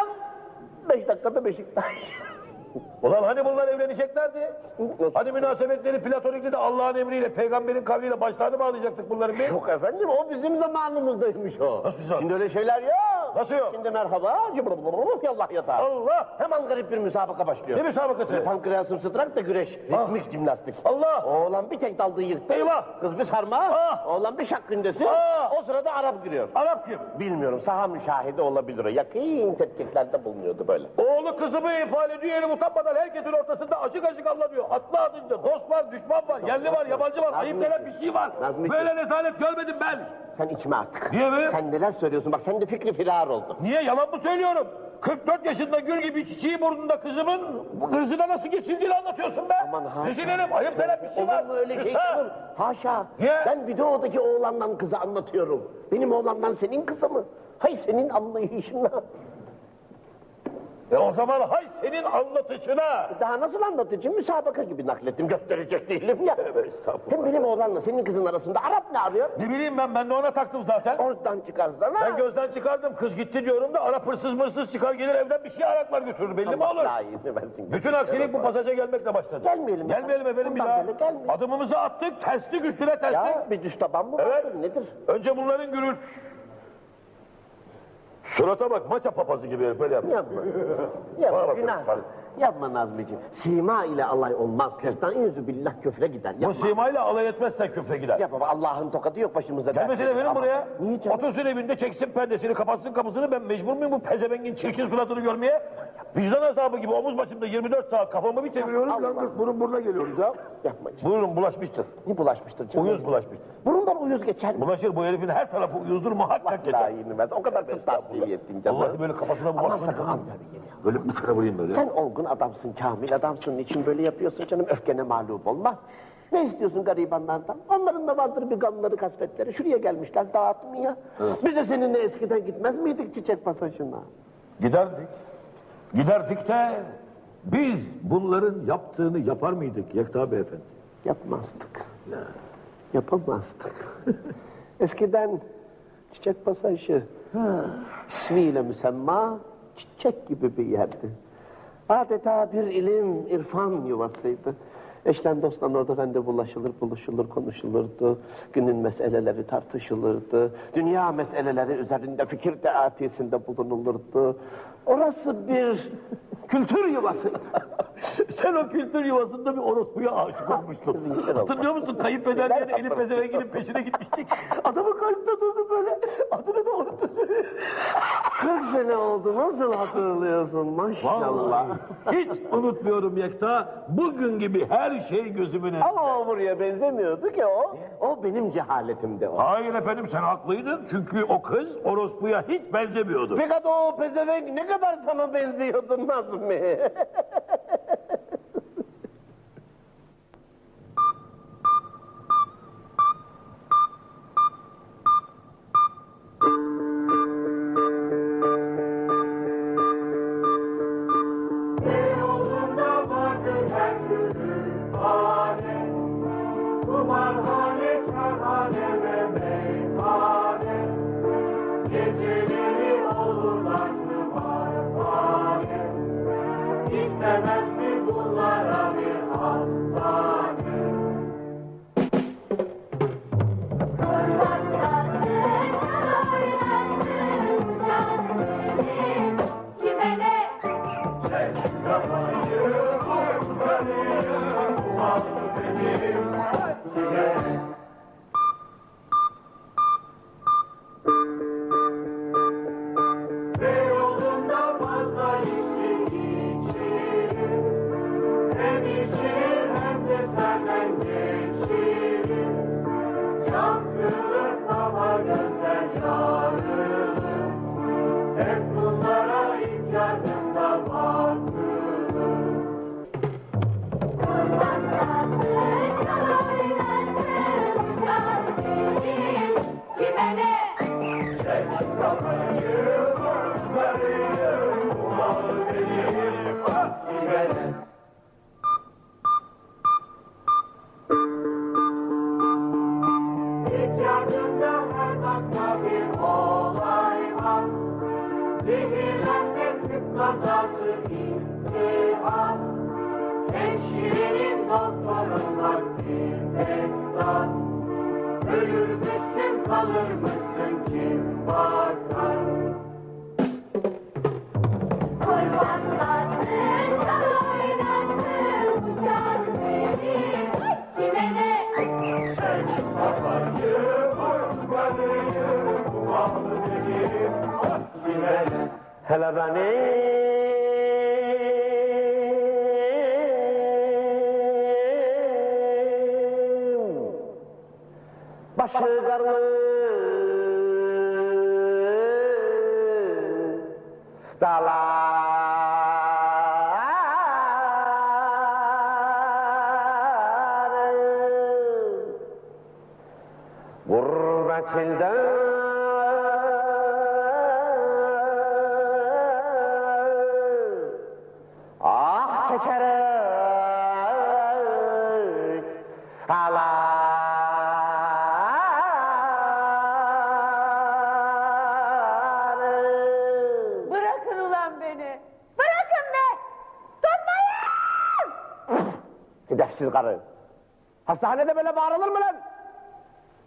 beş dakikada Beşiktaş. Ulan hani bunlar evleneceklerdi? Hani münasebetleri platonikti de Allah'ın emriyle, peygamberin kavliyle başlarını bağlayacaktık bunların bir? Yok efendim o bizim zamanımızdaymış o. Nasıl bizim? Şimdi öyle şeyler yok. Nasıl yok? Şimdi merhaba, cıbırıbırıbır, yallah yatağa. Allah! Hemen garip bir müsabaka başlıyor. Ne müsabakası? Pankreasım strak da güreş, ritmik jimnastik. Allah! Oğlan bir tek daldığı. Eyvah! Kız bir sarma, Ah! oğlan bir şak gündesi. Ah! O sırada Arap giriyor. Arap kim? Bilmiyorum, saha müşahede olabilir o. Yakın tetkiklerde bulunuyordu böyle. Oğlu kızımı ifade ediyor, utanmadan herkesin ortasında açık açık anlatıyor. Atlı adınca dost var, düşman var, yerli var, yabancı var, ayıp denen bir şey var. Böyle rezalet görmedim ben. Sen içme artık. Niye be? Sen neler söylüyorsun? Bak sen de fikri firar oldu. Niye yalan mı söylüyorum? 44 yaşında gül gibi çiçeği burnunda kızımın bu hırzına nasıl geçildiğini anlatıyorsun be. Aman ha. Rezil ayıp denen bir şey var. Olur mu öyle şey olur? Haşa. Niye? Ben videodaki oğlandan kızı anlatıyorum. Benim oğlandan senin kızı mı? Hay senin anlayışına. E o zaman hay senin anlatışına. Daha nasıl anlatacağım? Müsabaka gibi naklettim. Gösterecek değilim ya. Hem benim oğlanla senin kızın arasında Arap ne arıyor? Ne bileyim ben, ben de ona taktım zaten. Oradan çıkarsana. Ben gözden çıkardım, kız gitti diyorum da Arap hırsız mırsız çıkar gelir evden bir şey araklar götürür belli mi olur? layığını versin. Bütün aksilik bu pasaja gelmekle başladı. Gelmeyelim. Gelmeyelim efendim bir daha. gelmeyelim. Adımımızı attık, terslik üstüne terslik. Ya bir düş taban mı Evet. vardır nedir? Önce bunların gürül... Surata bak, maça papazı gibi böyle. Yapma. Bana Yapma bak, günah. Yapma Nazmi'ciğim. Sima ile alay olmaz. Kestan yüzü billah küfre gider. Bu Yapma. simayla alay etmezsen küfre gider. Yapma Allah'ın tokadı yok başımıza. Gelmesin dert. efendim Ama- buraya. Niye canım? Otursun evinde çeksin perdesini kapatsın kapısını ben mecbur muyum bu pezevengin çirkin suratını görmeye? Vicdan azabı gibi omuz başımda 24 saat kafamı bir çeviriyoruz. Allah. Lan burun buruna geliyoruz ya. Yapma. Buyurun bulaşmıştır. Ne bulaşmıştır canım? Uyuz bulaşmıştır. Burundan uyuz geçer mi? Bulaşır bu herifin her tarafı uyuzdur muhakkak geçer. layığını versin. O kadar tahsili ettin canım. Vallahi böyle kafasına Aman vurmasın. sakın bir yere. Böyle bir kere vurayım böyle. Sen olgun adamsın, kamil adamsın. Niçin böyle yapıyorsun canım? Öfkene mağlup olma. Ne istiyorsun garibanlardan? Onların da vardır bir gamları, kasvetleri. Şuraya gelmişler dağıtmaya. Biz de seninle eskiden gitmez miydik çiçek pasajına? Giderdik. Giderdik de biz bunların yaptığını yapar mıydık Yekta Beyefendi? Yapmazdık. Yapamazdık. [LAUGHS] Eskiden çiçek pasajı ismiyle müsemma çiçek gibi bir yerdi. Adeta bir ilim, irfan yuvasıydı. Eşten dosttan orada bende bulaşılır, buluşulur, konuşulurdu. Günün meseleleri tartışılırdı. Dünya meseleleri üzerinde fikir teatisinde bulunulurdu. Orası bir kültür yuvasıydı. [LAUGHS] Sen o kültür yuvasında bir orospuya aşık olmuştun. Hatırlıyor musun? Kayınpederle de Elif Pezevengil'in peşine gitmiştik. Adamın karşısında durdu böyle. Adını da unuttu. 40 sene oldu nasıl hatırlıyorsun maşallah. Vallahi hiç unutmuyorum Yekta. Bugün gibi her şey gözümün önünde. Ama o buraya benzemiyordu ki o. O benim cehaletimdi o. Hayır efendim sen haklıydın. Çünkü o kız orospuya hiç benzemiyordu. Fakat o pezevenk ne kadar sana benziyordu Nazmi. [LAUGHS] Zehirlenme tüp kazası imtihan Hemşirenin doktorun vakti pek dar Ölür müsün kalır mısın kim bakar Hele benim başı karlı dağlar Gidersiz karı. Hastanede böyle bağırılır mı lan?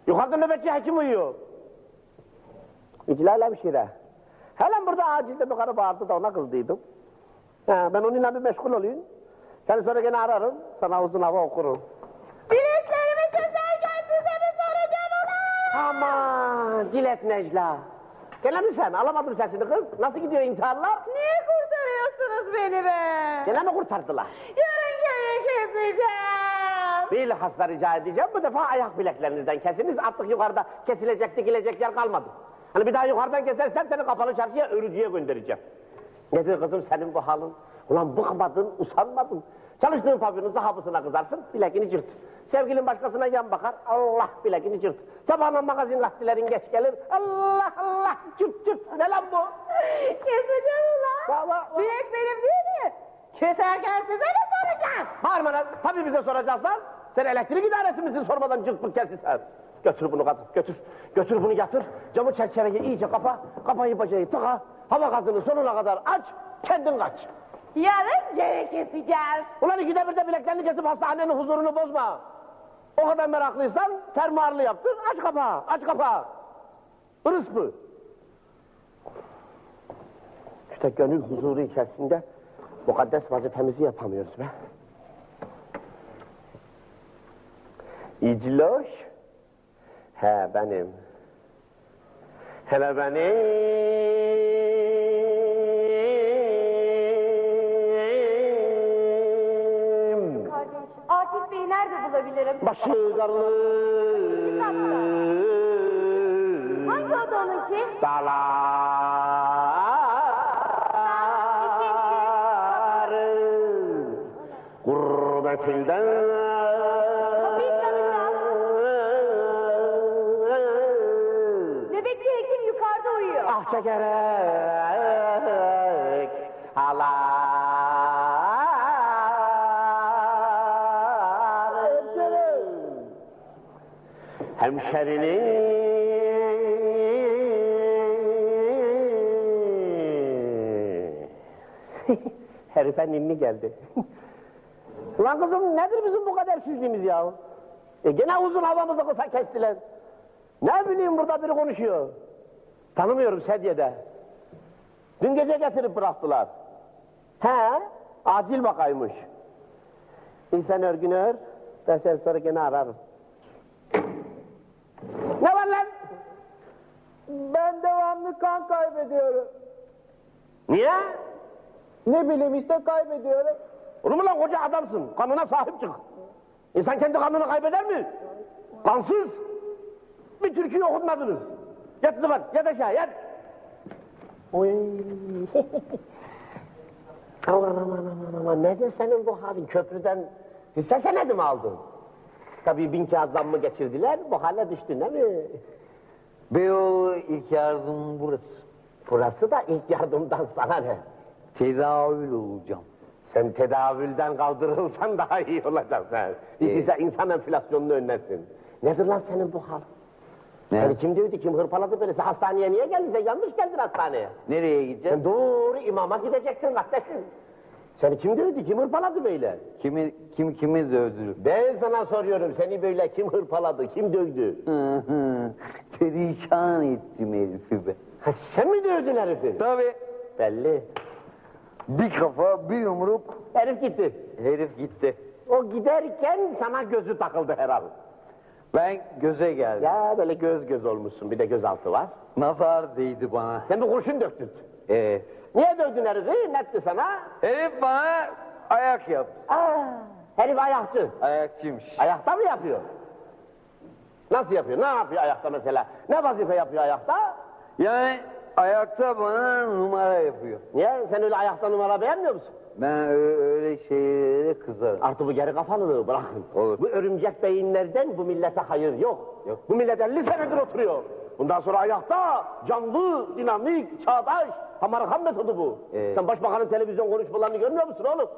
Yukarıda nöbetçi hekim uyuyor. İclal hemşire. Helen burada acilde bir karı bağırdı da ona kızdıydım. Ha, ben onunla bir meşgul olayım. Seni sonra gene ararım. Sana uzun hava okurum. Biletlerimi keserken size mi soracağım ulan? Aman Cilet Necla. Gene mi sen? Alamadım sesini kız. Nasıl gidiyor imtihanlar? Niye kurtarıyorsunuz beni be? Gene mi kurtardılar? Yarın gene keseceğim. Bilhassa rica edeceğim bu defa ayak bileklerinizden kesiniz. Artık yukarıda kesilecek dikilecek yer kalmadı. Hani bir daha yukarıdan kesersen seni kapalı çarşıya örücüye göndereceğim. Nedir kızım senin bu halin? Ulan bıkmadın, usanmadın. Çalıştığın pavyonun sahabısına kızarsın, bilekini cırt. Sevgilin başkasına yan bakar, Allah bilekini cırt. Sabahla magazin gazetelerin geç gelir, Allah Allah cırt cırt. Ne lan bu? Keseceğim ulan. Bilek benim değil mi? Keserken size mi soracağım? Bağırma lan, tabii bize soracağız lan. Sen elektrik idaresi misin sormadan cırt pırt kesilsen? Götür bunu kadın, götür. Götür bunu yatır. Camı çerçeveyi iyice kapa. Kapayı bacayı tıka. Hava gazını sonuna kadar aç. Kendin kaç. Yarın gene keseceğim. Ulan ikide bir de bileklerini kesip hastanenin huzurunu bozma. O kadar meraklıysan fermuarlı yaptır. Aç kapağı, aç kapağı. Irıs bu. İşte gönül huzuru içerisinde Mukaddes vazifemizi yapamıyoruz be. İcloş. He benim. Hele benim. Kardeş, Akif Bey'i nerede bulabilirim? Başı karlı. Hangi oda onunki? Dağlar. Çekerek halar Hemşerinin [LAUGHS] Herife ninni geldi. [LAUGHS] Ulan kızım nedir bizim bu kadar sizliğimiz ya? E gene uzun havamızı kısa kestiler. Ne bileyim burada biri konuşuyor. Tanımıyorum sedyede. Dün gece getirip bıraktılar. He, acil vakaymış. İnsan örgün ör, ben seni sonra gene ararım. Ne var lan? Ben devamlı kan kaybediyorum. Niye? Ne bileyim işte kaybediyorum. Olur mu lan koca adamsın? Kanına sahip çık. İnsan kendi kanını kaybeder mi? Kansız. Bir türküyü okutmadınız. Yat zıvan, yat aşağı, yat. Oy. [LAUGHS] aman aman aman aman, nedir senin bu halin? Köprüden hisse senedi mi aldın? Tabii bin kağıt zammı geçirdiler, bu hale düştün değil mi? Beyoğlu ilk yardım burası. Burası da ilk yardımdan sana ne? Tedavül olacağım. Sen tedavülden kaldırılsan daha iyi olacaksın. İnsan, insan enflasyonunu önlersin. Nedir lan senin bu hal? Ne? Seni kim dövdü, kim hırpaladı böyle? Sen hastaneye niye geldin? Sen yanlış geldin hastaneye. Nereye gideceğim? Sen doğru imama gideceksin kardeşim. Seni kim dövdü, kim hırpaladı böyle? Kimi, kim kimi dövdü? Ben sana soruyorum, seni böyle kim hırpaladı, kim dövdü? Hı hı. Perişan ettim herifi be. Ha, sen mi dövdün herifi? Tabii. Belli. Bir kafa, bir yumruk. Herif gitti. Herif gitti. O giderken sana gözü takıldı herhalde. Ben göze geldim. Ya böyle göz göz olmuşsun, bir de gözaltı var. Nazar değdi bana. Sen bir kurşun döktün. Ee, Niye dövdün herifi? Netti sana? herif bana ayak yaptı. Aa, herif ayakçı. Ayakçıymış. Ayakta mı yapıyor? Nasıl yapıyor? Ne yapıyor ayakta mesela? Ne vazife yapıyor ayakta? Yani ayakta bana numara yapıyor. Niye? Sen öyle ayakta numara beğenmiyor musun? Ben öyle, öyle şeylere kızarım. Artık bu geri kafalılığı bırakın. Olur. Bu örümcek beyinlerden bu millete hayır yok. yok. Bu millet 50 senedir oturuyor. Bundan sonra ayakta canlı, dinamik, çağdaş, Amerikan metodu bu. Ee? Sen başbakanın televizyon konuşmalarını görmüyor musun oğlum?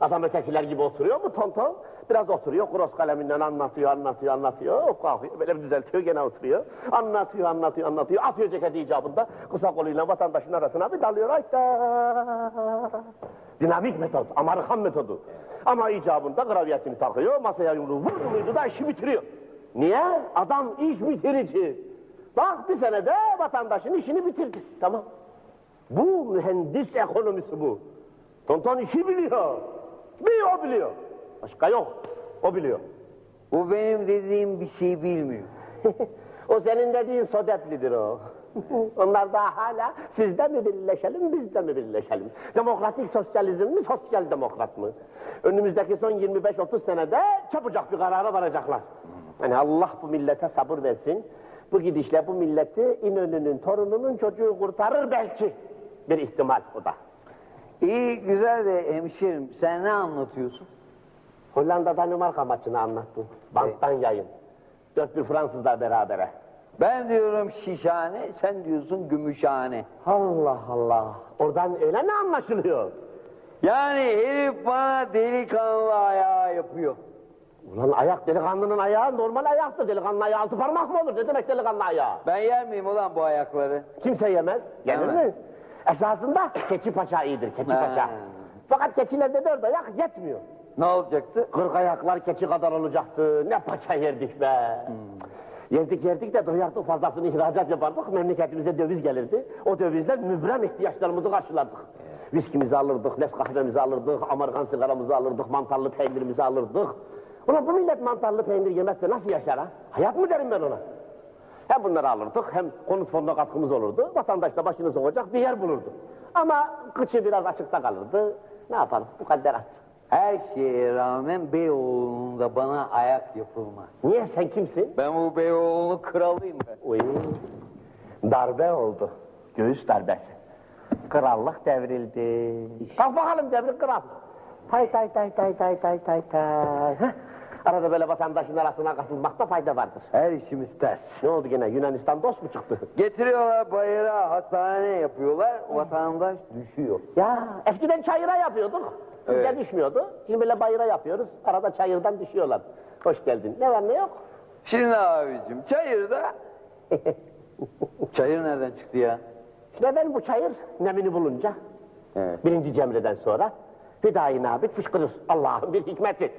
Adam ötekiler gibi oturuyor mu tonton? Biraz oturuyor, cross kaleminden anlatıyor, anlatıyor, anlatıyor. O kalkıyor, böyle bir düzeltiyor, gene oturuyor. Anlatıyor, anlatıyor, anlatıyor. Atıyor ceketi icabında. Kısa koluyla vatandaşın arasına bir dalıyor. Hayda. Dinamik metot, Amerikan metodu. Ama icabında graviyetini takıyor, masaya yumruğu vurdu da işi bitiriyor. Niye? Adam iş bitirici. Bak bir senede vatandaşın işini bitirdi. Tamam. Bu mühendis ekonomisi bu. Tonton işi biliyor. Bir o biliyor. Başka yok. O biliyor. Bu benim dediğim bir şey bilmiyor. [LAUGHS] o senin dediğin Sodetlidir o. Onlar da hala sizde mi birleşelim, bizde mi birleşelim? Demokratik sosyalizm mi, sosyal demokrat mı? Önümüzdeki son 25-30 senede çabucak bir karara varacaklar. Yani Allah bu millete sabır versin. Bu gidişle bu milleti İnönü'nün torununun çocuğu kurtarır belki. Bir ihtimal o da. İyi güzel de hemşerim sen ne anlatıyorsun? Hollanda Danimarka maçını anlattım. Banttan yayın. Dört bir Fransızlar berabere. Ben diyorum şişhane, sen diyorsun gümüşhane. Allah Allah. Oradan öyle mi anlaşılıyor? Yani herif bana delikanlı ayağı yapıyor. Ulan ayak delikanlının ayağı normal ayaktır. Delikanlı ayağı altı parmak mı olur? Ne demek delikanlı ayağı? Ben yer miyim ulan bu ayakları? Kimse yemez. Yenir Yemez. mi? Esasında keçi paça iyidir, keçi Ha. paça. Fakat keçilerde dört ayak yetmiyor. Ne olacaktı? Kırk ayaklar keçi kadar olacaktı. Ne paça yerdik be. Yerdik yerdik de doyardık fazlasını ihracat yapardık. Memleketimize döviz gelirdi. O dövizle mübrem ihtiyaçlarımızı karşılardık. Viskimizi alırdık, Nescafe'mizi alırdık, Amerikan sigaramızı alırdık, mantarlı peynirimizi alırdık. Ulan bu millet mantarlı peynir yemezse nasıl yaşar ha? Hayat mı derim ben ona? Hem bunları alırdık, hem konut fonuna katkımız olurdu. Vatandaş da başını sokacak bir yer bulurdu. Ama kıçı biraz açıkta kalırdı. Ne yapalım, bu kadar Her şeye rağmen Beyoğlu'nda bana ayak yapılmaz. Niye, sen kimsin? Ben bu Beyoğlu'nun kralıyım ben. Uy, darbe oldu. Göğüs darbesi. Krallık devrildi. Kalk bakalım devir kral. Tay tay tay tay tay tay tay tay. Heh. Arada böyle vatandaşın arasına katılmakta fayda vardır. Her işimiz ters. Ne oldu gene Yunanistan dost mu çıktı? Getiriyorlar bayrağı hastane yapıyorlar, vatandaş düşüyor. Ya eskiden çayıra yapıyorduk. Bize Evet. düşmüyordu. Şimdi böyle bayıra yapıyoruz. Arada çayırdan düşüyorlar. Hoş geldin. Ne var ne yok? Şimdi abicim çayırda... [LAUGHS] Çayır nereden çıktı ya? İşte ben bu çayır nemini bulunca birinci cemreden sonra Hüdayi Nabit fışkırır. Allah'ın bir hikmeti.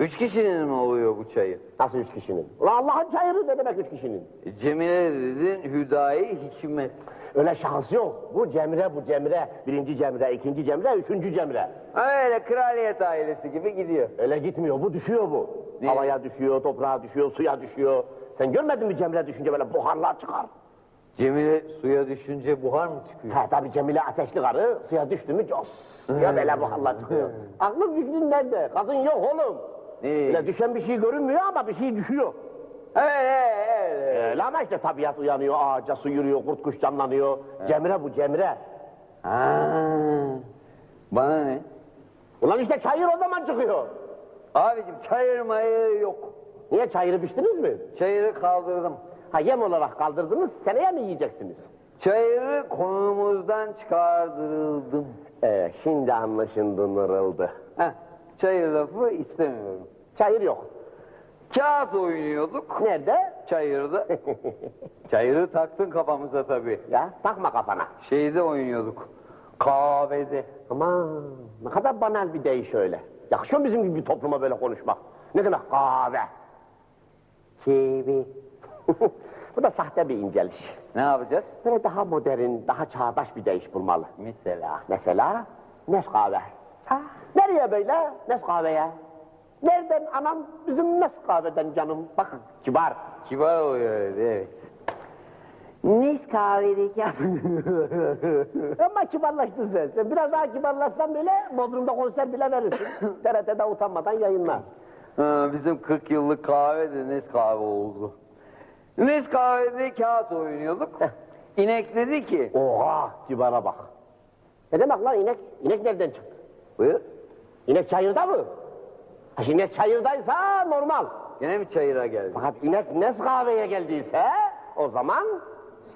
Üç kişinin mi oluyor bu çayır? Nasıl üç kişinin? Ulan Allah'ın çayırı ne demek üç kişinin? E, Cemile dedin, Hüdayi, Hikmet. Öyle şahıs yok. Bu Cemre, bu Cemre. Birinci Cemre, ikinci Cemre, üçüncü Cemre. Öyle kraliyet ailesi gibi gidiyor. Öyle gitmiyor. Bu düşüyor bu. Havaya düşüyor, toprağa düşüyor, suya düşüyor. Sen görmedin mi Cemre düşünce böyle buharlar çıkar. Cemile suya düşünce buhar mı çıkıyor? Ha tabii Cemile ateşli karı suya düştü mü cos. Ya böyle buharlar çıkıyor. [LAUGHS] Aklın fikrin nerede? Kadın yok oğlum. Ne? Öyle düşen bir şey görünmüyor ama bir şey düşüyor. Evet, evet. Öyle ama işte tabiat uyanıyor, ağaca su yürüyor, kurt kuş canlanıyor. Cemre bu Cemre. Ha, bana ne? Ulan işte çayır o zaman çıkıyor. Abicim çayır mayır yok. Niye çayırı biçtiniz mi? Çayırı kaldırdım. Ha yem olarak kaldırdınız, seneye mi yiyeceksiniz? Çayırı konumuzdan çıkardırıldım. Ee, şimdi anlaşıldı nırıldı. Heh, çayır lafı istemiyorum. Çayır yok. Kağıt oynuyorduk. Nerede? Çayırda. [LAUGHS] Çayırı taktın kafamıza tabii. Ya takma kafana. Şeyde oynuyorduk. Kahvede. Aman ne kadar banal bir deyiş öyle. Yakışıyor bizim gibi bir topluma böyle konuşmak? Ne demek kahve? Kivi. [LAUGHS] Bu da sahte bir inceliş. Ne yapacağız? Böyle daha modern, daha çağdaş bir deyiş bulmalı. Mesela. Mesela Nescafe. Ha, nereye böyle? Nescafe'ye. Nereden anam? Bizim Nescafe'den canım. Bakın kibar. Kibar oluyor evet. Nescafe'deki [LAUGHS] Ama kibarlaştın sen. sen. Biraz daha kibarlaşsan bile Bodrum'da konser bile verirsin. [LAUGHS] TRT'de utanmadan yayınla. Ha, bizim 40 yıllık kahve de Nescafe oldu. Nescafe'de kağıt oynuyorduk. İnek dedi ki... Oha kibara bak. Ne demek lan inek? İnek nereden çıktı? Buyur. İnek çayırda mı? Ha inek çayırdaysa normal. Gene mi çayıra geldi? Fakat inek Nescafe'ye geldiyse o zaman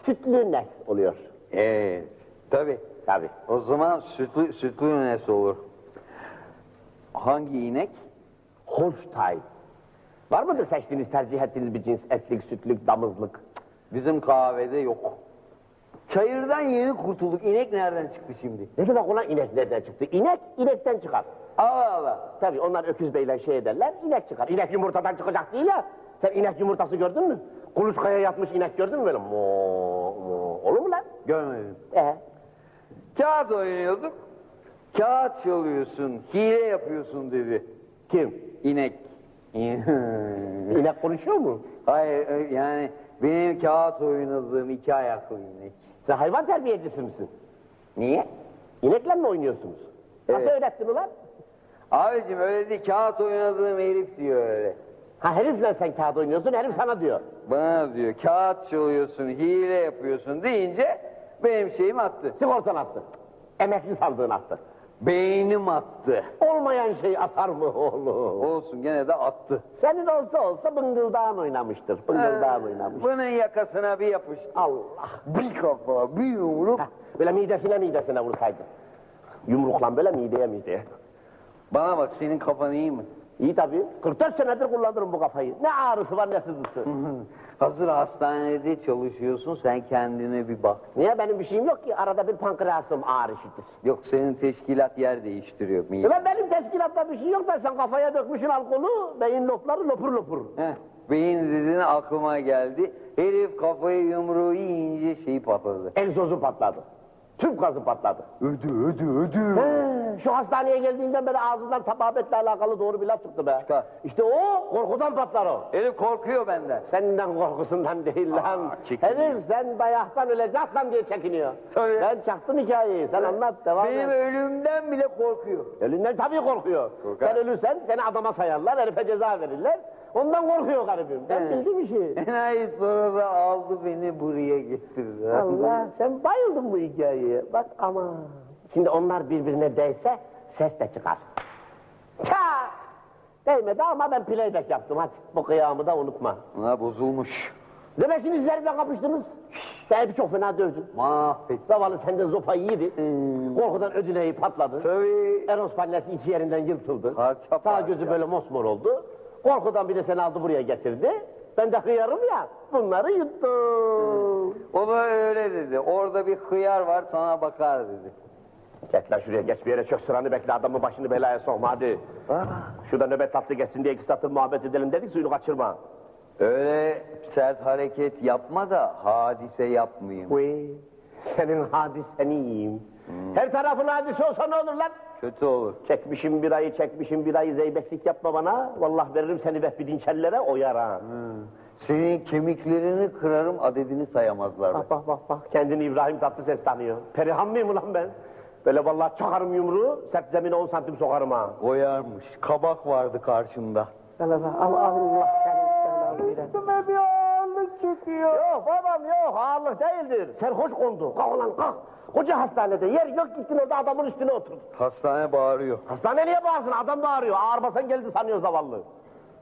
sütlü nes oluyor. Evet. Tabii. Tabii. O zaman sütlü, sütlü nesi olur? Hangi inek? Holstein. Var mıdır seçtiğiniz, tercih ettiğiniz bir cins? Etlik, sütlük, damızlık. Bizim kahvede yok. Çayırdan yeni kurtulduk. İnek nereden çıktı şimdi? Ne demek ulan inek nereden çıktı? İnek, inekten çıkar. Allah Allah. Tabii onlar öküz beyle şey ederler, inek çıkar. İnek yumurtadan çıkacak değil ya. Sen inek yumurtası gördün mü? Kuluçkaya yatmış inek gördün mü böyle? Mo, mo. Olur mu lan? Görmedim. Ee? Kağıt oynuyorduk. Kağıt çalıyorsun, hile yapıyorsun dedi. Kim? İnek. [LAUGHS] İnek konuşuyor mu? Hayır e, yani benim kağıt oynadığım iki ayaklı inek. Sen hayvan terbiyecisi misin? Niye? İnekle mi oynuyorsunuz? Nasıl Evet. öğrettin ulan? Abicim öyle değil kağıt oynadığım herif diyor öyle. Ha herifle sen kağıt oynuyorsun, herif sana diyor. Bana diyor kağıt çalıyorsun, hile yapıyorsun deyince benim şeyim attı. Sigortan attı. Emekli sandığın attı. Beynim attı. Olmayan şey atar mı oğlum? Olsun gene de attı. Senin olsa olsa bıngıldağın oynamıştır. Bıngıldağın oynamış. Bunun yakasına bir yapıştı. Allah. Bir kafa, bir yumruk. Heh, böyle midesine midesine vursaydın. Yumrukla böyle mideye mideye. Bana bak senin kafan iyi mi? İyi tabii. 44 senedir kullanırım bu kafayı. Ne ağrısı var ne sızısı. Hazır hastanede çalışıyorsun sen kendine bir bak. Niye benim bir şeyim yok ki? Arada bir pankreasım ağrı işitir. Yok senin teşkilat yer değiştiriyor. mide. Ulan benim teşkilatta bir şey yok da sen kafaya dökmüşsün alkolü, beyin lopları lopur lopur. Heh, beyin dediğin aklıma geldi. Herif kafayı yumruğu yiyince şeyi patladı. Egzozu patladı. Tüp gazı patladı. Ödü, ödü, ödü. He, şu hastaneye geldiğinden beri ağzından tababetle alakalı doğru bir laf çıktı be. İşte o korkudan patlar o. Herif korkuyor benden. Senden korkusundan değil lan. çekiniyor. Herif sen dayaktan öleceksen diye çekiniyor. Ben çaktım hikayeyi. Sen anlat devam Benim et. ölümden bile korkuyor. Ölümden tabii korkuyor. Sen ölürsen seni adama sayarlar, herife ceza verirler. Ondan korkuyor garibim. Ben He. bildim işi. [LAUGHS] Enayi sonra da aldı beni buraya getirdi. Allah sen bayıldın bu hikayeye. Bak ama şimdi onlar birbirine değse ses de çıkar. Çak! Değmedi ama ben playback yaptım hadi. Bu kıyamı da unutma. Ha bozulmuş. Demek şimdi sizlerle kapıştınız. Sen çok fena dövdün. Mahvet. Zavallı senden zopa yedi. Korkudan ödüleği patladı. Tabii. Eros pallesi iki yerinden yırtıldı. Parça Sağ gözü böyle mosmor oldu. Korkudan bir de seni aldı buraya getirdi. Ben de hıyarım ya. Bunları yuttum. O da öyle dedi. Orada bir hıyar var sana bakar dedi. Geç lan şuraya geç bir yere çök sıranı bekle adamın başını belaya sokma hadi. Şurada nöbet tatlı geçsin diye iki satır muhabbet edelim dedik suyunu kaçırma. Öyle sert hareket yapma da hadise yapmayayım. Uy, senin hadisen iyiyim. Her tarafın hadise olsa ne olur lan? Kötü olur. Çekmişim bir ayı, çekmişim bir ayı zeybeklik yapma bana. Vallahi veririm seni vehbi dinçellere oyar ha. Senin kemiklerini kırarım adedini sayamazlar. Bak bak bak bak kendini İbrahim Tatlıses sanıyor. Perihan mıyım ulan ben? Böyle vallahi çakarım yumruğu, sert zemine 10 santim sokarım ha. Oyarmış. Kabak vardı karşımda. Allah Allah senin Üstüme bir ağırlık çöküyor. Yok babam yok ağırlık değildir. Serhoş kondu. Kalk ulan kalk. Koca hastanede yer yok gittin orada adamın üstüne otur. Hastane bağırıyor. Hastane niye bağırsın adam bağırıyor. Ağırmasan geldi sanıyor zavallı.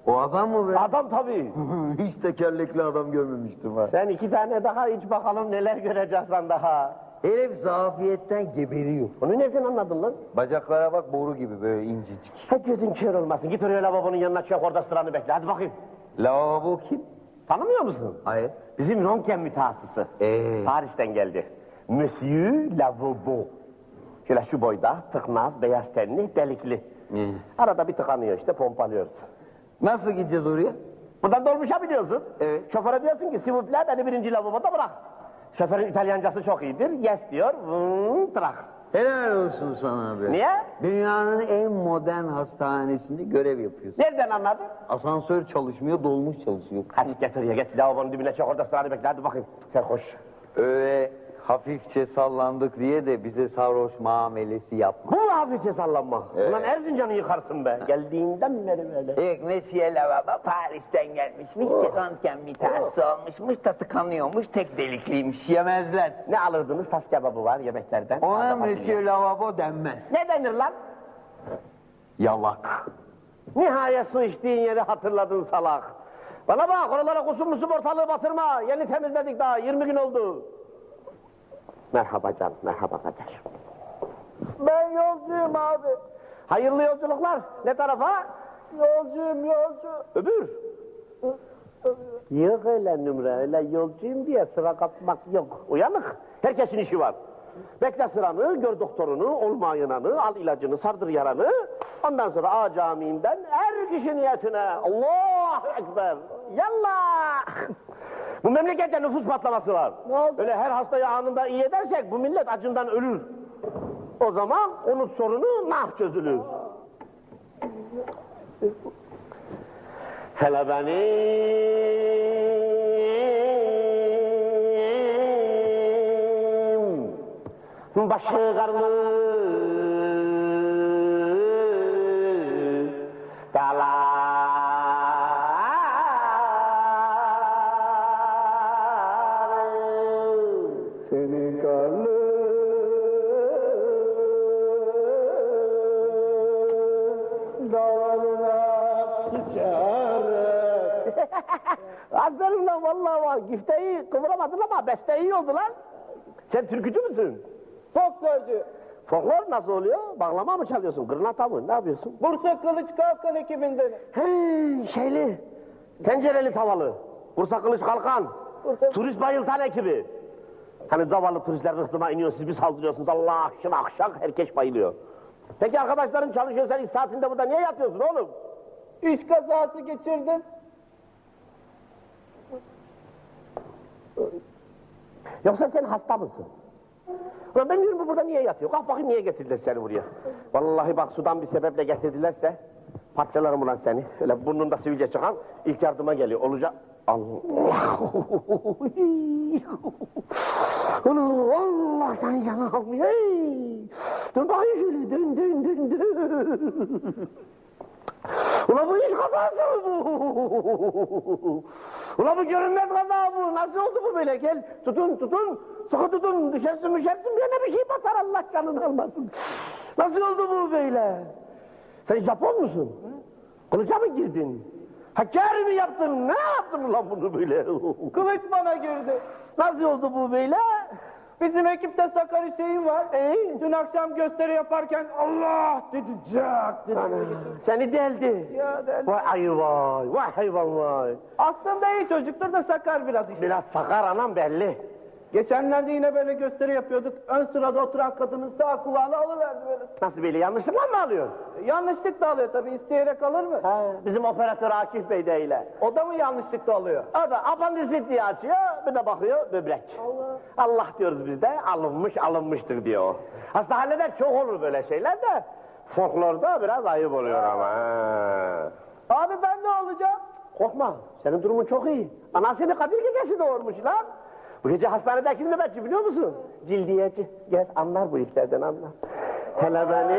O adam mı be? Adam tabii. [LAUGHS] Hiç tekerlekli adam görmemiştim ha. Sen iki tane daha iç bakalım neler göreceksin daha. Herif zafiyetten geberiyor. Onu nereden anladın lan? Bacaklara bak boru gibi böyle incecik. Ha gözün kör olmasın. Git oraya lavabonun yanına çök orada sıranı bekle. Hadi bakayım. Lavabo kim? Tanımıyor musun? Hayır. Bizim röntgen mütehassısı. Ee. Paris'ten geldi. Monsieur Lavabo. Şöyle şu boyda, tıknaz, beyaz tenli, delikli. Ee. Arada bir tıkanıyor işte, pompalıyoruz. Nasıl gideceğiz oraya? Buradan dolmuşa biniyorsun. Evet. Şoföre diyorsun ki, sivupla beni birinci lavaboda bırak. Şoförün İtalyancası çok iyidir. Yes diyor, vın, trak. Helal olsun sana be. Niye? Dünyanın en modern hastanesinde görev yapıyorsun. Nereden anladın? Asansör çalışmıyor, dolmuş çalışıyor. Hadi get oraya, get lavabonun dibine çök orada sıranı bekle. Hadi bakayım, sen koş. Öyle hafifçe sallandık diye de bize sarhoş muamelesi yapma. Bu hafifçe sallanma? Evet. Ulan Erzincan'ı yıkarsın be. Geldiğinden beri böyle. Evet, Monsieur Lavabo Paris'ten gelmişmiş, oh. röntgen mütehassısı olmuşmuş da tıkanıyormuş, tek delikliymiş, yemezler. Ne alırdınız? Tas kebabı var yemeklerden. Ona Monsieur. Lavabo denmez. Ne denir lan? Yalak. Nihayet su içtiğin yeri hatırladın salak. Bana bak oralara kusur musur ortalığı batırma. Yeni temizledik daha 20 gün oldu. Merhaba canım, merhaba kader. Ben yolcuyum abi. Hayırlı yolculuklar. Ne tarafa? Yolcuyum yolcu. Öbür. Yok öyle numara, öyle yolcuyum diye sıra kapmak yok. Uyanık, herkesin işi var. Bekle sıranı, gör doktorunu, olmayınanı, al ilacını, sardır yaranı. Ondan sonra A camiinden her kişi niyetine. Allahu Ekber. Yallah. [LAUGHS] Bu memlekette nüfus patlaması var. Ne oldu? Öyle her hastayı anında iyi edersek bu millet acından ölür. O zaman unut sorunu nah çözülür. Hele benim başı karlı. [LAUGHS] Aferin lan vallahi var. Gifteyi kıvıramadın ama beste iyi oldu lan. Sen türkücü müsün? Folklorcu. Folklor nasıl oluyor? Bağlama mı çalıyorsun? Gırnata mı? Ne yapıyorsun? Bursa Kılıç Kalkan ekibinden. He, şeyli. Tencereli tavalı. Bursa Kılıç Kalkan. Bursa... Turist bayıltan ekibi. Hani zavallı turistler rıhtıma iniyor, siz bir saldırıyorsunuz. Allah şın akşak, herkes bayılıyor. Peki arkadaşların çalışıyor, sen iş saatinde burada niye yatıyorsun oğlum? İş kazası geçirdim. Yoksa sen hasta mısın? Ulan ben diyorum bu burada niye yatıyor? Kalk bakayım niye getirdiler seni buraya? Vallahi bak sudan bir sebeple getirdilerse parçalarım ulan seni. Öyle burnunda sivilce çıkan ilk yardıma geliyor. Olacak. Allah! Allah seni canı almıyor. Hey! Dön bakayım şöyle dön dön dön dön. Ulan bu iş kazası mı bu? Ulan bu görünmez kaza bu. Nasıl oldu bu böyle? Gel tutun tutun. Sıkı tutun. Düşersin düşersin bir yerine bir şey batar Allah canını almasın. Nasıl oldu bu böyle? Sen Japon musun? Kılıca mı girdin? Hakkari mi yaptın? Ne yaptın ulan bunu böyle? Kılıç bana girdi. Nasıl oldu bu böyle? Bizim ekipte Sakar Hüseyin var. Ee? Dün akşam gösteri yaparken Allah dedi cak dedi. Ana, seni deldi. Ya deldi. Vay ayı vay, vay hayvan vay. Aslında iyi çocuktur da sakar biraz işte. Biraz sakar anam belli. Geçenlerde yine böyle gösteri yapıyorduk. Ön sırada oturan kadının sağ kulağını alıverdi böyle. Nasıl böyle yanlışlıkla mı alıyorsun? Yanlışlıkla alıyor tabii isteyerek alır mı? He, bizim operatör Akif Bey de öyle. O da mı yanlışlıkla alıyor? O da apandisit diye açıyor, bir de bakıyor böbrek. Allah. Allah diyoruz biz de, alınmış alınmıştır diyor. Hastanede çok olur böyle şeyler de, folklorda biraz ayıp oluyor ama. Abi ben ne olacağım? Korkma, senin durumun çok iyi. Anasını Kadir gecesi doğurmuş lan. Bu gece hastanedeki nöbetçi biliyor musun? Cildiyeci. Gel anlar bu işlerden anlar. Hele beni